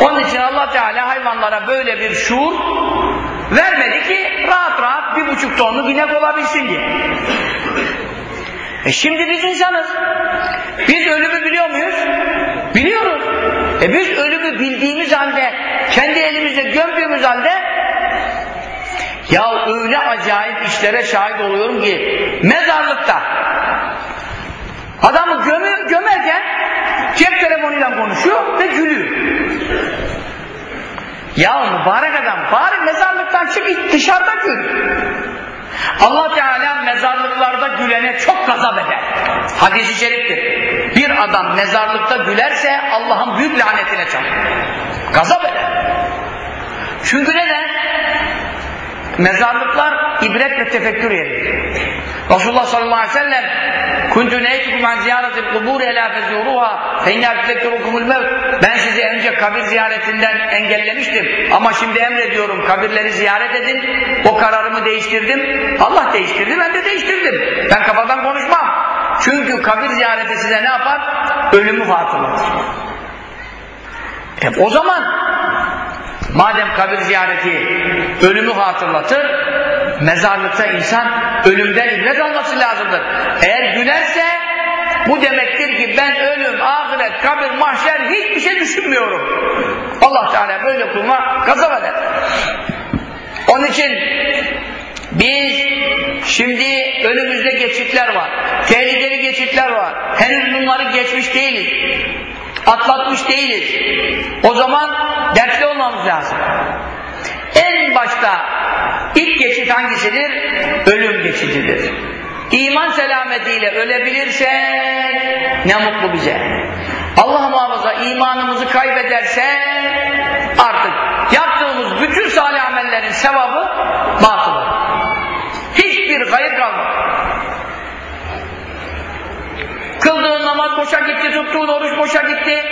Onun için Allah Teala hayvanlara böyle bir şuur vermedi ki rahat rahat bir buçuk tonlu inek olabilsin diye. E şimdi biz insanız. Biz ölümü biliyor muyuz? Biliyoruz. E biz ölümü bildiğimiz halde, kendi elimizde gömdüğümüz halde ya öyle acayip işlere şahit oluyorum ki mezarlıkta adamı gömü, gömerken cep telefonuyla konuşuyor ve gülüyor. Ya mübarek adam bari mezarlıktan çık dışarıda gül. Allah Teala mezarlıklarda gülene çok gazap eder. Hadis-i şeriftir. Bir adam mezarlıkta gülerse Allah'ın büyük lanetine çarpar. Gazap eder. Çünkü neden? Mezarlıklar ibret ve tefekkür yeri. Resulullah sallallahu aleyhi ve sellem kuntu neytukum an ziyaretil kubur ela fezuruha feyna tefekkurukumul mevt ben sizi önce kabir ziyaretinden engellemiştim ama şimdi emrediyorum kabirleri ziyaret edin. O kararımı değiştirdim. Allah değiştirdi ben de değiştirdim. Ben kafadan konuşmam. Çünkü kabir ziyareti size ne yapar? ölümü hatırlatır e, o zaman Madem kabir ziyareti ölümü hatırlatır, mezarlıkta insan ölümden ibret alması lazımdır. Eğer gülerse bu demektir ki ben ölüm, ahiret, kabir, mahşer hiçbir şey düşünmüyorum. Allah Teala böyle kulma gazap eder. Onun için biz şimdi önümüzde geçitler var. Tehlikeli geçitler var. Henüz bunları geçmiş değiliz. Atlatmış değiliz. O zaman dertli olmamız lazım. En başta ilk geçit hangisidir? Ölüm geçididir. İman selametiyle ölebilirsek ne mutlu bize. Allah muhafaza imanımızı kaybedersek artık yaptığımız bütün salih amellerin sevabı batıl Kıldığın namaz boşa gitti, tuttuğun oruç boşa gitti.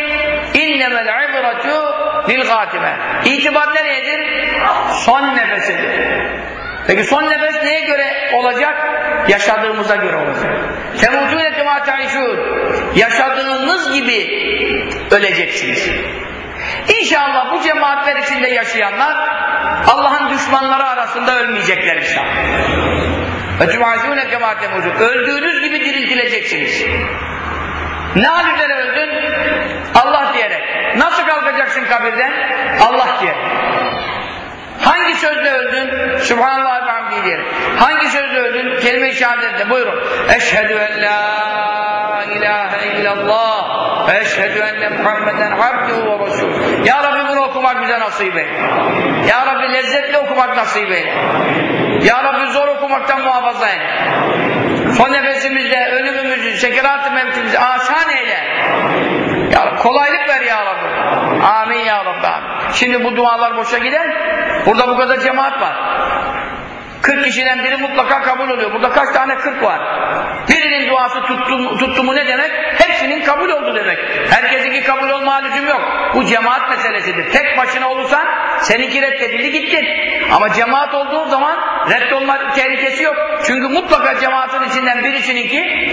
İnnemel ibretu lil gâtime. İtibar nereyedir? Son nefesidir. Peki son nefes neye göre olacak? Yaşadığımıza göre olacak. Temutûne kemâ Yaşadığınız gibi öleceksiniz. İnşallah bu cemaatler içinde yaşayanlar Allah'ın düşmanları arasında ölmeyecekler inşallah. Ve tüvazûne kemâte Öldüğünüz gibi diriltileceksiniz. Ne hal üzere öldün? Allah diyerek. Nasıl kalkacaksın kabirden? Allah diyerek. Hangi sözle öldün? Subhanallah ve hamdi diyerek. Hangi sözle öldün? Kelime-i şehadetle. Buyurun. Eşhedü en la ilahe illallah ve eşhedü enne Muhammeden abduhu ve resul. Ya Rabbi bunu okumak bize nasip eyle. Ya Rabbi lezzetle okumak nasip eyle. Ya Rabbi zor okumaktan muhafaza eyle. Son nefesimizde ölümümüzü, sekerat-ı mevkimizi asan eyle. Ya kolaylık ver ya Rabbi. Amin ya Rabbi. Şimdi bu dualar boşa gider. Burada bu kadar cemaat var. 40 kişiden biri mutlaka kabul oluyor. Burada kaç tane 40 var? Birinin duası tuttu, tuttu mu ne demek? Hepsinin kabul oldu demek. Herkesinki kabul olma lüzum yok. Bu cemaat meselesidir. Tek başına olursan seninki reddedildi gittin. Ama cemaat olduğu zaman reddolma tehlikesi yok. Çünkü mutlaka cemaatin içinden birisininki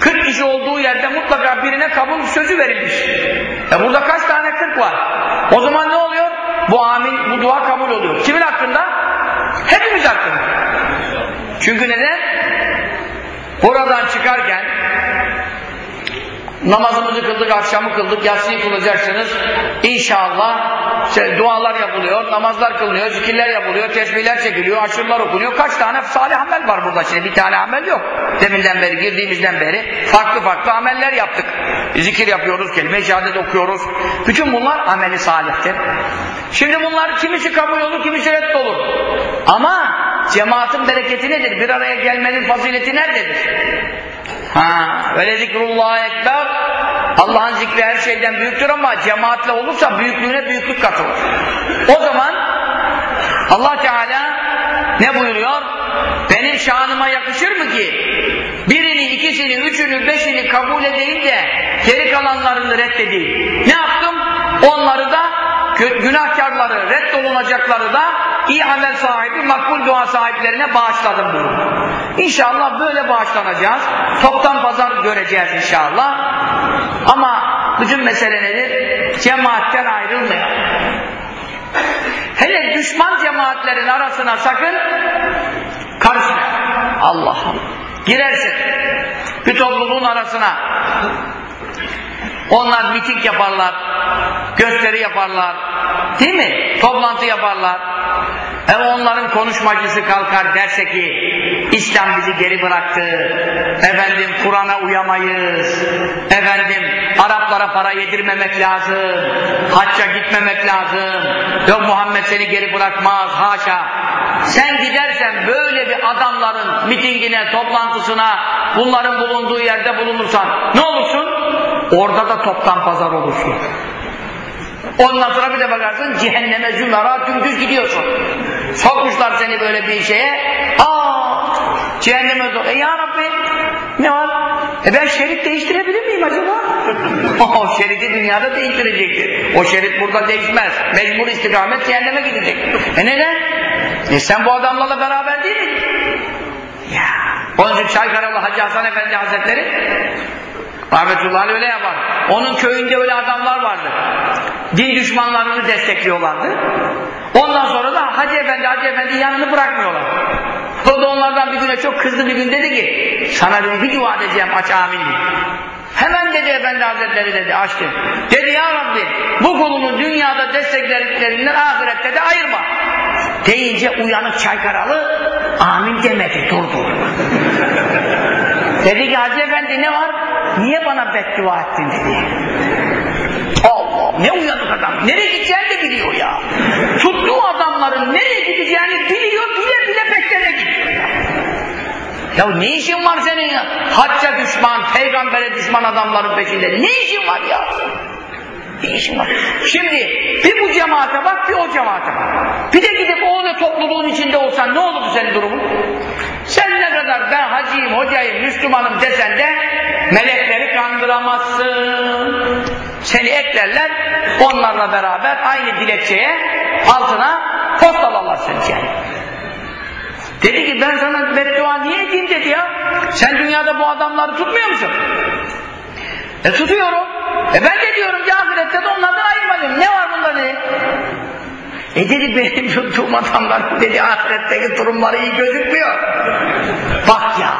40 kişi olduğu yerde mutlaka birine kabul sözü verilmiş. E burada kaç tane 40 var? O zaman ne oluyor? Bu amin, bu dua kabul oluyor. Kimin hakkında? Hepimiz hakkında. Çünkü neden? Buradan çıkarken namazımızı kıldık, akşamı kıldık, yatsıyı kılacaksınız. İnşallah işte, dualar yapılıyor, namazlar kılınıyor, zikirler yapılıyor, tesbihler çekiliyor, aşırılar okunuyor. Kaç tane salih amel var burada şimdi? Bir tane amel yok. Deminden beri, girdiğimizden beri farklı farklı ameller yaptık. Zikir yapıyoruz, kelime-i okuyoruz. Bütün bunlar ameli salihtir. Şimdi bunlar kimisi kabul olur, kimisi olur. Ama cemaatin bereketi nedir? Bir araya gelmenin fazileti nerededir? Ha, öyle zikrullah ekber. Allah'ın zikri her şeyden büyüktür ama cemaatle olursa büyüklüğüne büyüklük katılır. O zaman Allah Teala ne buyuruyor? Benim şanıma yakışır mı ki birini, ikisini, üçünü, beşini kabul edeyim de geri kalanlarını reddedeyim. Ne yaptım? Onları da günahkarları, reddolunacakları da iyi amel sahibi, makbul dua sahiplerine bağışladım buyuruyor. İnşallah böyle bağışlanacağız. Toptan pazar göreceğiz inşallah. Ama bütün mesele nedir? Cemaatten ayrılmayalım. Hele düşman cemaatlerin arasına sakın karışma. Allah Girersin. Bir topluluğun arasına. Onlar miting yaparlar, gösteri yaparlar, değil mi? Toplantı yaparlar. E onların konuşmacısı kalkar derse ki İslam bizi geri bıraktı. Efendim Kur'an'a uyamayız. Efendim Araplara para yedirmemek lazım. Hacca gitmemek lazım. Yok Muhammed seni geri bırakmaz. Haşa. Sen gidersen böyle bir adamların mitingine, toplantısına, bunların bulunduğu yerde bulunursan ne olursun? Orada da toptan pazar olursun. Ondan sonra bir de bakarsın cehenneme zümera dümdüz gidiyorsun. Sokmuşlar seni böyle bir şeye. Aa, cehenneme doğru. E ya Rabbi ne var? E ben şerit değiştirebilir miyim acaba? o şeridi dünyada değiştirecektir. O şerit burada değişmez. Mecbur istikamet cehenneme gidecek. E neden? E sen bu adamlarla beraber değil mi? Ya. Onun için Çaykaralı Hacı Hasan Efendi Hazretleri Rahmetullahi öyle yapar. Onun köyünde öyle adamlar vardı. Din düşmanlarını destekliyorlardı. Ondan sonra da Hacı Efendi, Hacı Efendi yanını bırakmıyorlar. O da onlardan bir güne çok kızdı bir gün dedi ki sana dedi bir dua edeceğim aç amin diye. Hemen dedi Efendi Hazretleri dedi açtı. Dedi ya Rabbi bu kulunu dünyada desteklerinden ahirette de ayırma. Deyince uyanık çaykaralı amin demedi durdu. dedi ki Hacı Efendi ne var? Niye bana beddua ettin dedi. Allah ne uyanık adam. Nereye gideceğini de biliyor ya. Tuttuğu adamların nereye gideceğini biliyor bile bile gidiyor ya. Ne işin var senin ya? Hacca düşman, peygambere düşman adamların peşinde. Ne işin var ya? Ne işin var? Şimdi bir bu cemaate bak bir o cemaate bak. Bir de gidip o öyle topluluğun içinde olsan ne olurdu senin durumun? Sen ne kadar ben hacıyım, hocayım, Müslümanım desen de melekleri kandıramazsın. Seni eklerler, onlarla beraber aynı dilekçeye altına postalarlar seni yani. Dedi ki ben sana beddua niye edeyim dedi ya. Sen dünyada bu adamları tutmuyor musun? E tutuyorum. E ben de diyorum ki ahirette de onlardan ayırma Ne var bunda dedi. E dedi benim tuttuğum adamlar dedi ahiretteki durumları iyi gözükmüyor. Bak ya.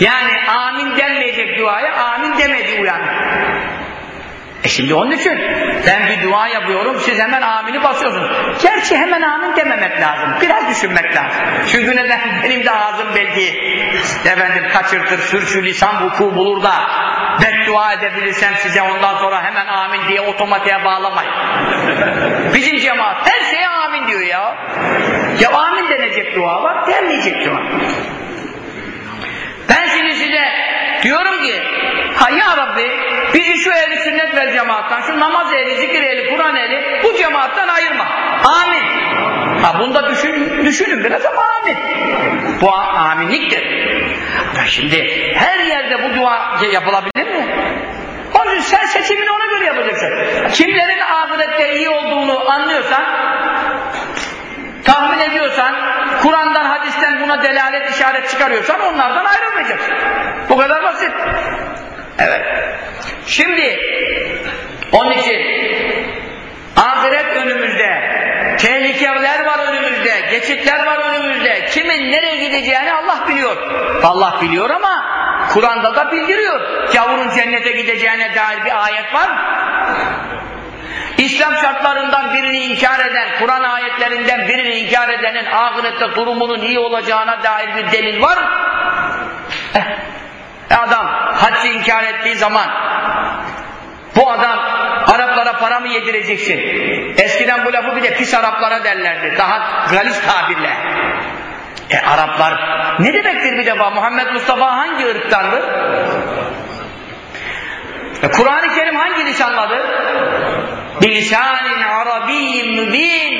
Yani amin denmeyecek duaya amin demedi uyan. E şimdi onun için ben bir dua yapıyorum siz hemen amini basıyorsunuz. Gerçi hemen amin dememek lazım. Biraz düşünmek lazım. Çünkü neden benim de ağzım belki efendim kaçırtır, sürçü lisan vuku bulur da beddua edebilirsem size ondan sonra hemen amin diye otomatiğe bağlamayın. Bizim cemaat her şeye amin diyor ya. Ya amin denecek dua var, denmeyecek dua. Ben şimdi size diyorum ki ha ya Rabbi bizi şu ehli sünnet vel cemaattan, şu namaz ehli, zikir ehli, Kur'an ehli bu cemaattan ayırma. Amin. Ha bunda düşün, düşünün biraz ama amin. Bu aminliktir. Ya şimdi her yerde bu dua yapılabilir mi? Onun için sen seçimini ona göre yapacaksın. Kimlerin ahirette iyi olduğunu anlıyorsan tahmin ediyorsan, Kur'an'dan, hadisten buna delalet, işaret çıkarıyorsan onlardan ayrılmayacaksın. Bu kadar basit. Evet. Şimdi onun için ahiret önümüzde, tehlikeler var önümüzde, geçitler var önümüzde. Kimin nereye gideceğini Allah biliyor. Allah biliyor ama Kur'an'da da bildiriyor. Gavurun cennete gideceğine dair bir ayet var? İslam şartlarından birini inkar eden, Kur'an ayetlerinden birini inkar edenin ahirette durumunun iyi olacağına dair bir delil var? Eh, adam haccı inkar ettiği zaman bu adam Araplara para mı yedireceksin? Eskiden bu lafı bir de pis Araplara derlerdi. Daha galis tabirle. E Araplar ne demektir bir defa? Muhammed Mustafa hangi ırktandı? E, Kur'an-ı Kerim hangi lisanladı? Bilisanin arabiyyin mübin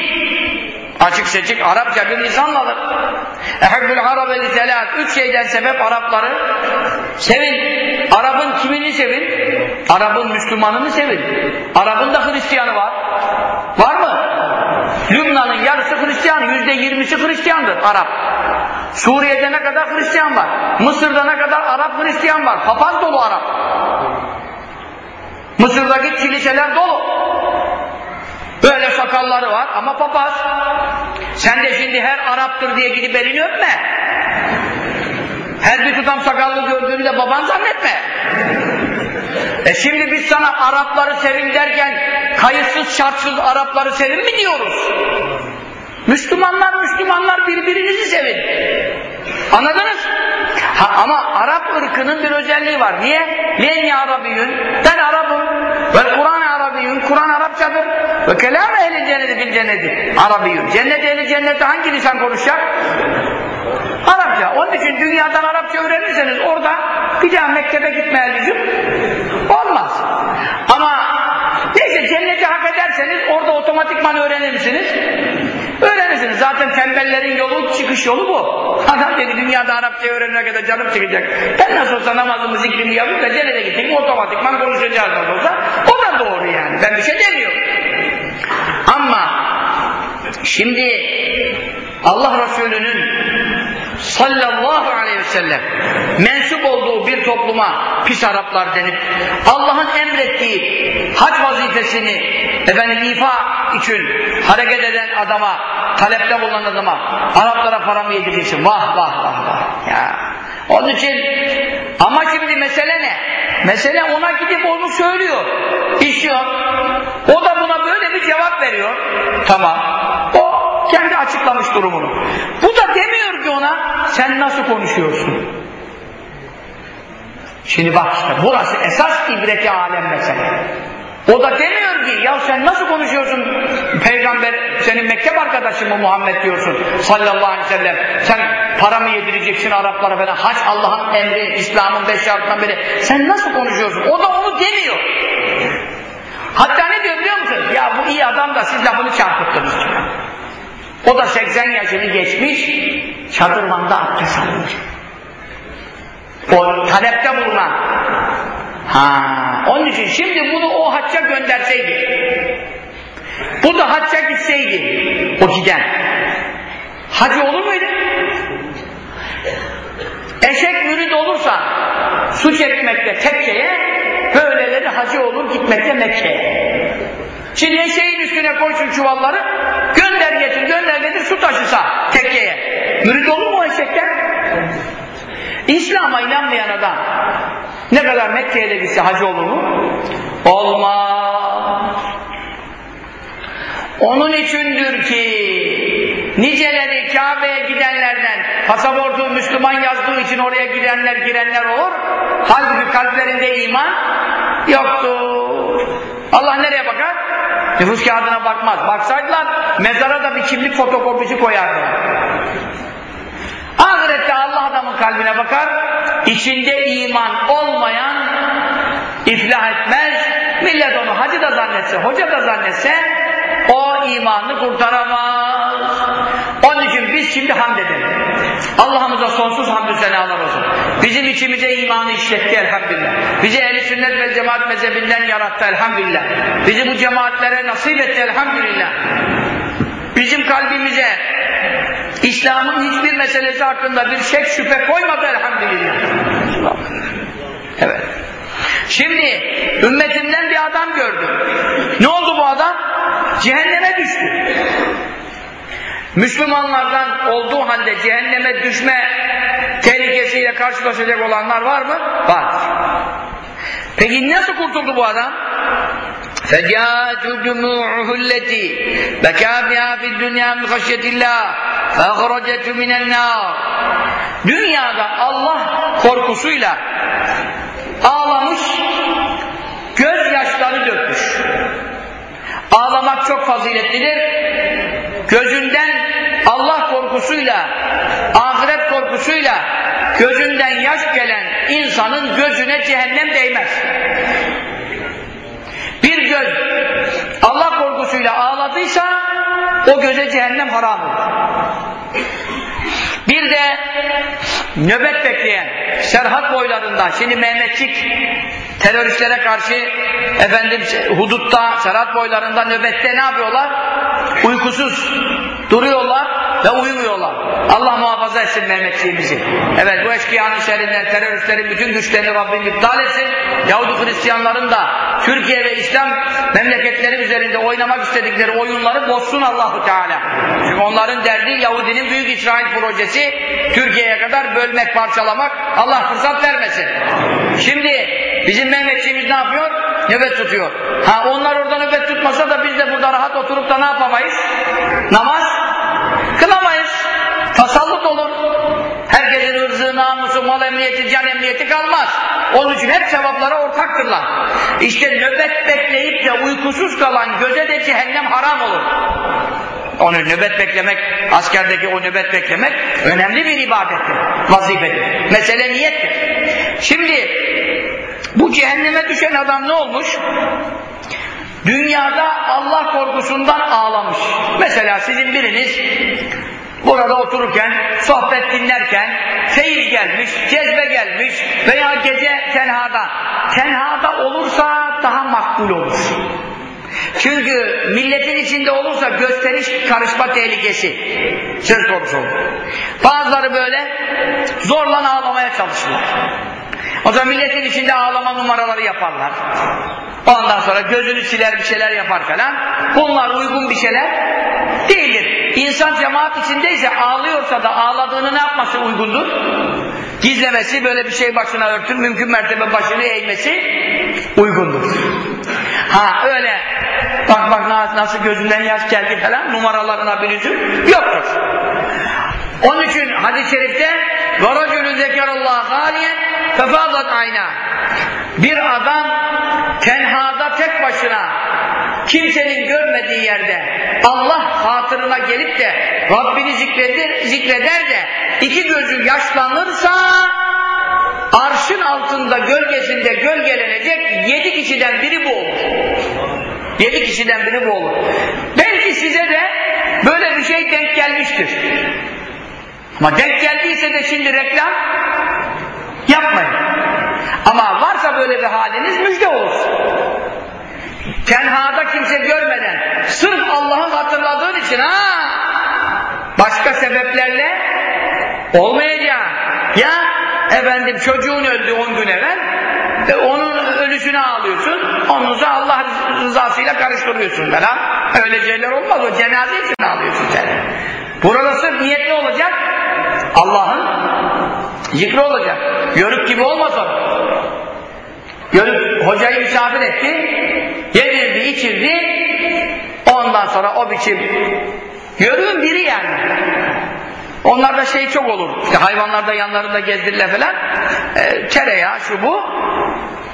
açık seçik Arapça bir lisanladır. Ehabbül arabe li selat üç şeyden sebep Arapları sevin. Arap'ın kimini sevin? Arap'ın Müslümanını sevin. Arap'ın da Hristiyanı var. Var mı? Lübnan'ın yarısı Hristiyan, yüzde yirmisi Hristiyandır Arap. Suriye'de ne kadar Hristiyan var? Mısır'da ne kadar Arap Hristiyan var? Papaz dolu Arap. Mısır'daki kiliseler dolu. Böyle sakalları var ama papaz. Sen de şimdi her Arap'tır diye gidip elini öpme. Her bir tutam sakallı gördüğünü de baban zannetme. E şimdi biz sana Arapları sevin derken kayıtsız şartsız Arapları sevin mi diyoruz? Müslümanlar Müslümanlar birbirinizi sevin. Anladınız? Ha, ama Arap ırkının bir özelliği var. Niye? Len Arabiyün. Ben Arap'ım. Ve Kur'an Arabiyün. Kur'an Arapçadır. Ve kelam ehli cenneti bil cenneti. Arabiyün. Cennet ehli cennette hangi lisan konuşacak? Arapça. Onun için dünyadan Arapça öğrenirseniz orada bir daha mektebe gitmeye lüzum olmaz. Ama neyse cenneti hak ederseniz orada otomatikman öğrenir misiniz? Öğrenirsiniz. Zaten tembellerin yolu, çıkış yolu bu. Adam dedi dünyada Arapça öğrenene kadar canım çıkacak. Ben nasıl olsa namazımı zikrimi yapıp da cennete gittim otomatikman konuşacağız nasıl olsa. O da doğru yani. Ben bir şey demiyorum. Ama şimdi Allah Resulü'nün sallallahu aleyhi ve sellem mensup olduğu bir topluma pis Araplar denip Allah'ın emrettiği hac vazifesini efendim ifa için hareket eden adama talepte bulunan adama Araplara para mı yedireceksin? Vah vah vah vah. Ya. Onun için ama şimdi mesele ne? Mesele ona gidip onu söylüyor. Yok. O da bir cevap veriyor. Tamam. O kendi açıklamış durumunu. Bu da demiyor ki ona sen nasıl konuşuyorsun? Şimdi bak işte burası esas ibreti alem mesele. O da demiyor ki ya sen nasıl konuşuyorsun peygamber senin mektep arkadaşın mı Muhammed diyorsun sallallahu aleyhi ve sellem sen para mı yedireceksin Araplara falan haç Allah'ın emri İslam'ın beş şartından biri sen nasıl konuşuyorsun o da onu demiyor hatta ne diyor biliyor musun? Ya bu iyi adam da siz lafını çarpıttınız. O da 80 yaşını geçmiş çadırmanda abdest almış. O talepte bulunan. Ha, onun için şimdi bunu o hacca gönderseydi, bu da hacca gitseydi, o giden, hacı olur muydu? Eşek mürid olursa, su çekmekte tekkeye, böyle hacı olur gitmekte Mekke'ye. Şimdi eşeğin üstüne koysun çuvalları, gönder getir, gönder getir su taşısa tekkeye. Mürit olur mu o eşekten? İslam'a inanmayan adam ne kadar Mekke'ye de gitse hacı olur mu? Olmaz. Onun içindir ki niceleri Kabe'ye gidenlerden pasaportu Müslüman yazdığı için oraya gidenler girenler olur. Halbuki kalplerinde iman yoktur. Allah nereye bakar? Nüfus kağıdına bakmaz. Baksaydılar mezara da bir kimlik fotokopisi koyardı. Ahirette Allah adamın kalbine bakar. İçinde iman olmayan iflah etmez. Millet onu hacı da zannetse, hoca da zannetse o imanını kurtaramaz. Şimdi hamd edelim. Allah'ımıza sonsuz hamdü senalar olsun. Bizim içimize imanı işletti elhamdülillah. Bizi ehl sünnet ve cemaat mezhebinden yarattı elhamdülillah. Bizi bu cemaatlere nasip etti elhamdülillah. Bizim kalbimize İslam'ın hiçbir meselesi hakkında bir şek şüphe koymadı elhamdülillah. Evet. Şimdi ümmetimden bir adam gördüm. Ne oldu bu adam? Cehenneme düştü. Müslümanlardan olduğu halde cehenneme düşme tehlikesiyle karşılaşacak olanlar var mı? Var. Peki nasıl kurtuldu bu adam? فجاءت دموعه التي بكى بها في الدنيا من خشية الله فأخرجته من النار Dünyada Allah korkusuyla ağlamış, gözyaşları dökmüş. Ağlamak çok faziletlidir. Gözünden Allah korkusuyla, ahiret korkusuyla gözünden yaş gelen insanın gözüne cehennem değmez. Bir göz Allah korkusuyla ağladıysa o göze cehennem haram olur. Bir de nöbet bekleyen Serhat boylarında şimdi Mehmetçik teröristlere karşı efendim hudutta Serhat boylarında nöbette ne yapıyorlar? Uykusuz duruyorlar ve uyumuyorlar. Allah muhafaza etsin Mehmetçiğimizi. Evet bu eşkıyanın şerrinden teröristlerin bütün güçlerini Rabbim iptal etsin. Yahudi Hristiyanların da Türkiye ve İslam memleketleri üzerinde oynamak istedikleri oyunları bozsun Allahu Teala. Çünkü onların derdi Yahudinin Büyük İsrail projesi Türkiye'ye kadar bölmek, parçalamak. Allah fırsat vermesin. Şimdi bizim Mehmetçiğimiz ne yapıyor? Nöbet tutuyor. Ha onlar orada nöbet tutmasa da biz de burada rahat oturup da ne yapamayız? Namaz kılamayız. Tasallut olur. Herkesin ırzı, namusu, mal emniyeti, can emniyeti kalmaz. Onun için hep sevaplara ortaktırlar. İşte nöbet bekleyip de uykusuz kalan göze de cehennem haram olur. Onu nöbet beklemek, askerdeki o nöbet beklemek önemli bir ibadettir, vazifedir. Mesele niyettir. Şimdi bu cehenneme düşen adam ne olmuş? Dünyada Allah korkusundan ağlamış. Mesela sizin biriniz burada otururken, sohbet dinlerken feyiz gelmiş, cezbe gelmiş veya gece tenhada. Tenhada olursa daha makbul olur. Çünkü milletin içinde olursa gösteriş karışma tehlikesi söz konusu olur. Bazıları böyle zorla ağlamaya çalışırlar. O zaman milletin içinde ağlama numaraları yaparlar. Ondan sonra gözünü siler bir şeyler yapar falan. Bunlar uygun bir şeyler değildir. İnsan cemaat içindeyse ağlıyorsa da ağladığını ne yapması uygundur? Gizlemesi, böyle bir şey başına örtün, mümkün mertebe başını eğmesi uygundur. Ha öyle bak bak nasıl gözünden yaş geldi falan numaralarına bir lüzum yoktur. Onun için hadis-i şerifte وَرَجُلُ ذَكَرَ اللّٰهَ غَالِيًا Tefazat ayna. Bir adam tenhada tek başına kimsenin görmediği yerde Allah hatırına gelip de Rabbini zikredir, zikreder de iki gözü yaşlanırsa arşın altında gölgesinde gölgelenecek yedi kişiden biri bu olur. Yedi kişiden biri bu olur. Belki size de böyle bir şey denk gelmiştir. Ama denk geldiyse de şimdi reklam yapmayın. Ama varsa böyle bir haliniz müjde olsun. Tenhada kimse görmeden sırf Allah'ı hatırladığın için ha başka sebeplerle olmayacak. Ya efendim çocuğun öldü on gün evvel e, onun ölüsüne ağlıyorsun sonra Allah rızasıyla karıştırıyorsun falan. Öyle şeyler olmaz. O cenaze için ağlıyorsun sen. Burada sırf niyetli olacak. Allah'ın zikri olacak. Yörük gibi olmaz o. Yörük hocayı misafir etti. Yedirdi, içirdi. Ondan sonra o biçim yörüğün biri yani. Onlarda şey çok olur. İşte hayvanlarda yanlarında gezdirirler falan. E, tereyağı şu bu.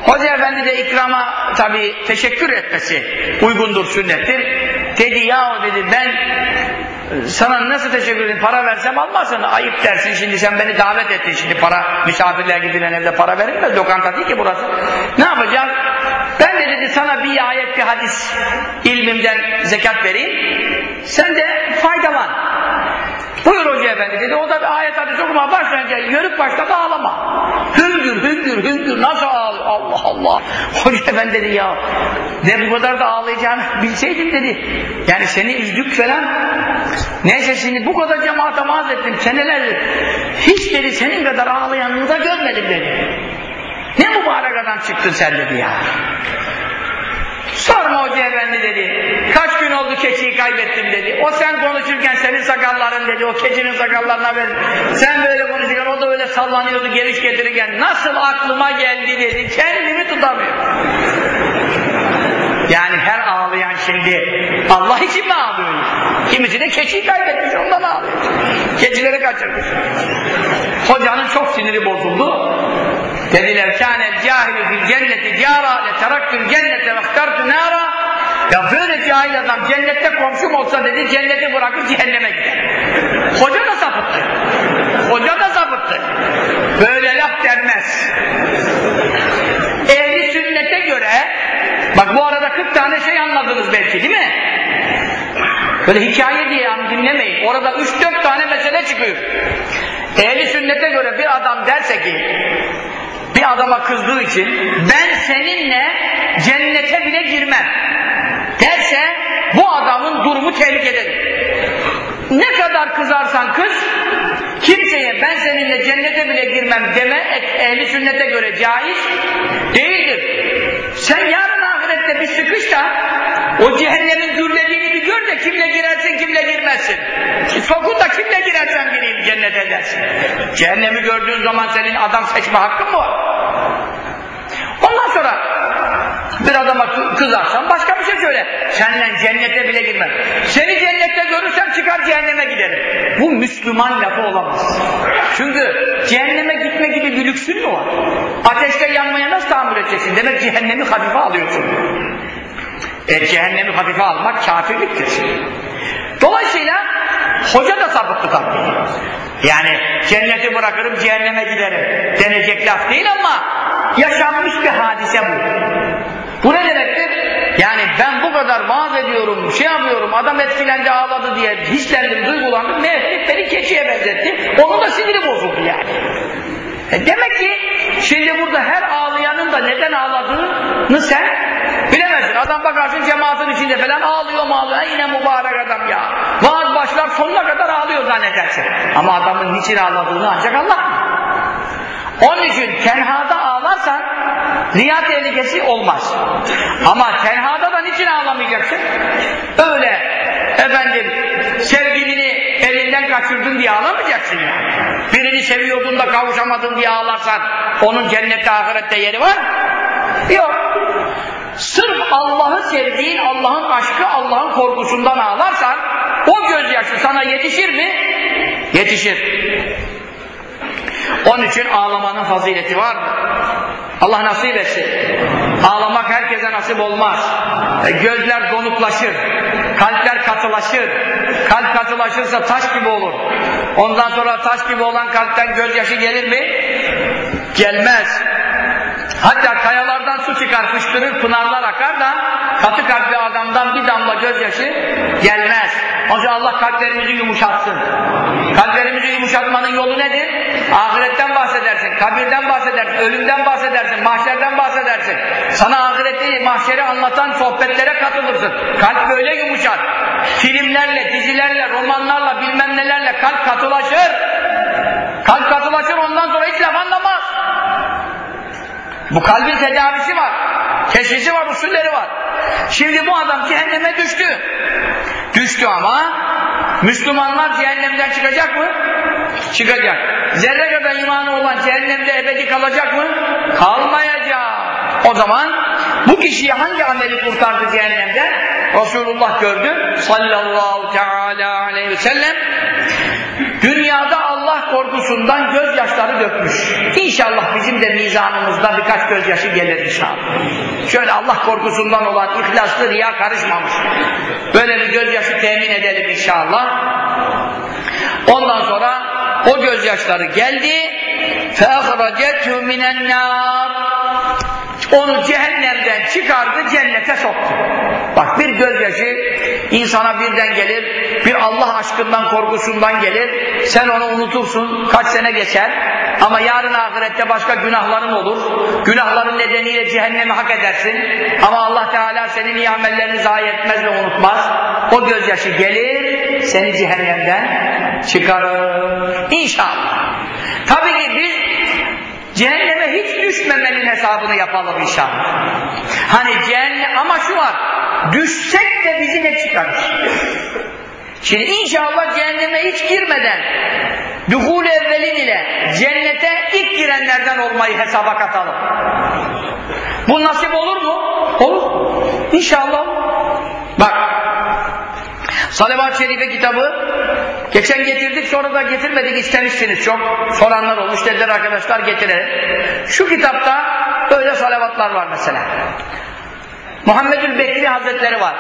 Hoca efendi de ikrama tabi teşekkür etmesi uygundur, sünnettir. Dedi ya dedi ben sana nasıl teşekkür edeyim? Para versem almazsın. Ayıp dersin şimdi sen beni davet ettin. Şimdi para misafirler gidilen evde para verilmez. Lokanta değil ki burası. Ne yapacağız? Ben de dedi sana bir ayet bir hadis ilmimden zekat vereyim. Sen de faydalan. Buyur hoca efendi dedi. O da bir ayet hadis okuma başlayınca yörük başladı ağlama. Hüngür hüngür hüngür nasıl ağlıyor? Allah Allah. Hoca efendi dedi ya ne bu kadar da ağlayacağını bilseydim dedi. Yani seni üzdük falan. Neyse şimdi bu kadar cemaate vaaz ettim senelerdir. Hiç dedi senin kadar ağlayanını da görmedim dedi. Ne mübarek adam çıktın sen dedi ya. Sorma hoca efendi dedi. Kaç gün oldu keçiyi kaybettim dedi. O sen konuşurken senin sakalların dedi. O keçinin sakallarına ver. Sen böyle konuşurken o da öyle sallanıyordu geliş getirirken. Nasıl aklıma geldi dedi. Kendimi tutamıyor. Yani her ağlayan şimdi Allah için mi ağlıyor? Kimisi de keçiyi kaybetmiş ondan ağlıyor. Keçileri kaçırmış. Hocanın çok siniri bozuldu. Dediler kâne cahilü fil cenneti câra le teraktül cennete ve ihtartü nâra ya böyle cahil adam cennette komşum olsa dedi cenneti bırakır cehenneme gider. Hoca da sapıttı. Hoca da sapıttı. Böyle laf denmez. Ehli sünnete göre bak bu arada 40 tane şey anladınız belki değil mi? Böyle hikaye diye yani dinlemeyin. Orada 3-4 tane mesele çıkıyor. Ehli sünnete göre bir adam derse ki bir adama kızdığı için ben seninle cennete bile girmem derse bu adamın durumu tehlikededir. Ne kadar kızarsan kız kimseye ben seninle cennete bile girmem deme ehli sünnete göre caiz değildir. Sen yarın ahirette bir sıkış da o cehennemin gürlediğini bir gör de kimle girersin kimle girmezsin. Sokun kimle girersen gireyim cennet edersin. Cehennemi gördüğün zaman senin adam seçme hakkın mı var? Ondan sonra bir adama kızarsan başka bir şey söyle. Senden cennete bile girmem. Seni cennette görürsem çıkar cehenneme giderim. Bu Müslüman lafı olamaz. Çünkü cehenneme gitme gibi bir lüksün mü var? Ateşte yanmaya nasıl tahammül edeceksin? Demek cehennemi hafife alıyorsun. E, cehennemi hafife almak kafirliktir. Dolayısıyla hoca da sapıttı tabii. Yani cenneti bırakırım cehenneme giderim denecek laf değil ama yaşanmış bir hadise bu. Bu ne demektir? Yani ben bu kadar vaaz ediyorum, şey yapıyorum, adam etkilendi ağladı diye hislendim, duygulandım, herif beni keçiye benzetti, onun da siniri bozuldu yani. E demek ki şimdi burada her ağlayanın da neden ağladığını sen. Adam bakarsın cemaatin içinde falan ağlıyor mu ağlıyor, yine mübarek adam ya. Vaaz başlar sonuna kadar ağlıyor zannedersin. Ama adamın niçin ağladığını ancak Allah Onun için tenhada ağlarsan riya tehlikesi olmaz. Ama tenhada da niçin ağlamayacaksın? Öyle efendim sevgilini elinden kaçırdın diye ağlamayacaksın yani. Birini seviyordun da kavuşamadın diye ağlarsan onun cennette ahirette yeri var Yok. Sırf Allah'ı sevdiğin, Allah'ın aşkı, Allah'ın korkusundan ağlarsan o gözyaşı sana yetişir mi? Yetişir. Onun için ağlamanın fazileti var mı? Allah nasip etsin. Ağlamak herkese nasip olmaz. E, gözler donuklaşır. Kalpler katılaşır. Kalp katılaşırsa taş gibi olur. Ondan sonra taş gibi olan kalpten gözyaşı gelir mi? Gelmez. Hatta kayalardan çıkar, fışkırır, pınarlar akar da katı kalpli adamdan bir damla gözyaşı gelmez. Onun Allah kalplerimizi yumuşatsın. Kalplerimizi yumuşatmanın yolu nedir? Ahiretten bahsedersin, kabirden bahsedersin, ölümden bahsedersin, mahşerden bahsedersin. Sana ahireti, mahşeri anlatan sohbetlere katılırsın. Kalp böyle yumuşar. Filmlerle, dizilerle, romanlarla, bilmem nelerle kalp katılaşır. Kalp katılaşır ondan sonra hiç laf anlamaz. Bu kalbin tedavisi var. Teşhisi var, usulleri var. Şimdi bu adam cehenneme düştü. Düştü ama Müslümanlar cehennemden çıkacak mı? Çıkacak. Zerre kadar imanı olan cehennemde ebedi kalacak mı? Kalmayacak. O zaman bu kişiyi hangi ameli kurtardı cehennemden? Resulullah gördü sallallahu teala aleyhi ve sellem dünyada Allah korkusundan gözyaşları dökmüş. İnşallah bizim de mizanımızda birkaç gözyaşı gelir inşallah. Şöyle Allah korkusundan olan ihlaslı riya karışmamış. Böyle bir gözyaşı temin edelim inşallah. Ondan sonra o gözyaşları geldi. فَاَخْرَجَتْهُ مِنَ النَّارِ Onu cehennemden çıkardı, cennete soktu. Bak bir gözyaşı insana birden gelir, bir Allah aşkından, korkusundan gelir. Sen onu unutursun, kaç sene geçer. Ama yarın ahirette başka günahların olur. Günahların nedeniyle cehennemi hak edersin. Ama Allah Teala senin iyi amellerini zayi etmez ve unutmaz. O gözyaşı gelir, seni cehennemden çıkarır. İnşallah. Tabii ki biz cehenneme hiç düşmemenin hesabını yapalım inşallah. Hani cehennem ama şu var. Düşsek de bizi ne çıkarır? Şimdi inşallah cehenneme hiç girmeden duhul evvelin ile cennete ilk girenlerden olmayı hesaba katalım. Bu nasip olur mu? Olur. İnşallah. Bak Salavat-ı Şerife kitabı geçen getirdik sonra da getirmedik istemişsiniz çok. Soranlar olmuş dediler arkadaşlar getirelim. Şu kitapta böyle salavatlar var mesela. Muhammedül Bekri Hazretleri var.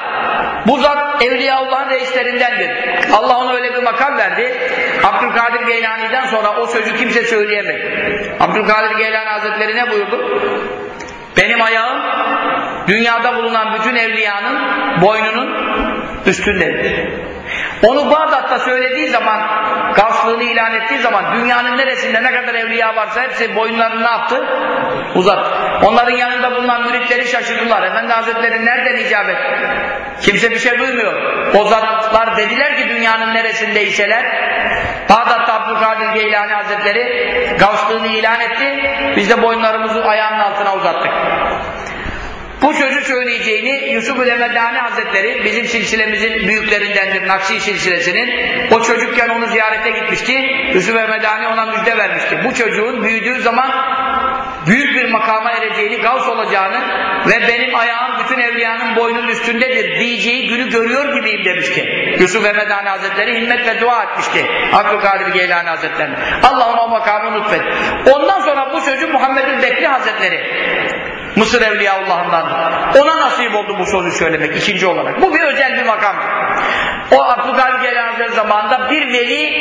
Bu zat Evliyaullah'ın reislerindendir. Allah ona öyle bir makam verdi. Abdülkadir Geylani'den sonra o sözü kimse söyleyemedi. Abdülkadir Geylani Hazretleri ne buyurdu? Benim ayağım dünyada bulunan bütün evliyanın boynunun üstündedir. Onu Bağdat'ta söylediği zaman, gaflığını ilan ettiği zaman dünyanın neresinde ne kadar evliya varsa hepsi boyunlarını ne yaptı? Uzat. Onların yanında bulunan müritleri şaşırdılar. Efendi Hazretleri nereden icabet? Kimse bir şey duymuyor. O zatlar dediler ki dünyanın neresindeyseler Bağdat'ta Abdülkadir Geylani Hazretleri gavslığını ilan etti. Biz de boyunlarımızı ayağının altına uzattık. Bu sözü söyleyeceğini Yusuf-ül Emedani Hazretleri bizim silsilemizin büyüklerindendir Nakşi silsilesinin. O çocukken onu ziyarete gitmişti. Yusuf Emedani ona müjde vermişti. Bu çocuğun büyüdüğü zaman büyük bir makama ereceğini, gavs olacağını ve benim ayağım bütün evliyanın boynunun üstündedir diyeceği günü görüyor gibiyim demişti. Yusuf Emedani Hazretleri himmet ve dua etmişti. Abdülkadir Geylani Hazretleri. Allah ona o makamı lütfet. Ondan sonra bu sözü Muhammedül Bekri Hazretleri Mısır Evliyaullah'ından. Ona nasip oldu bu sözü söylemek ikinci olarak. Bu bir özel bir makam. O Abdülkadir Geylani zamanında bir veli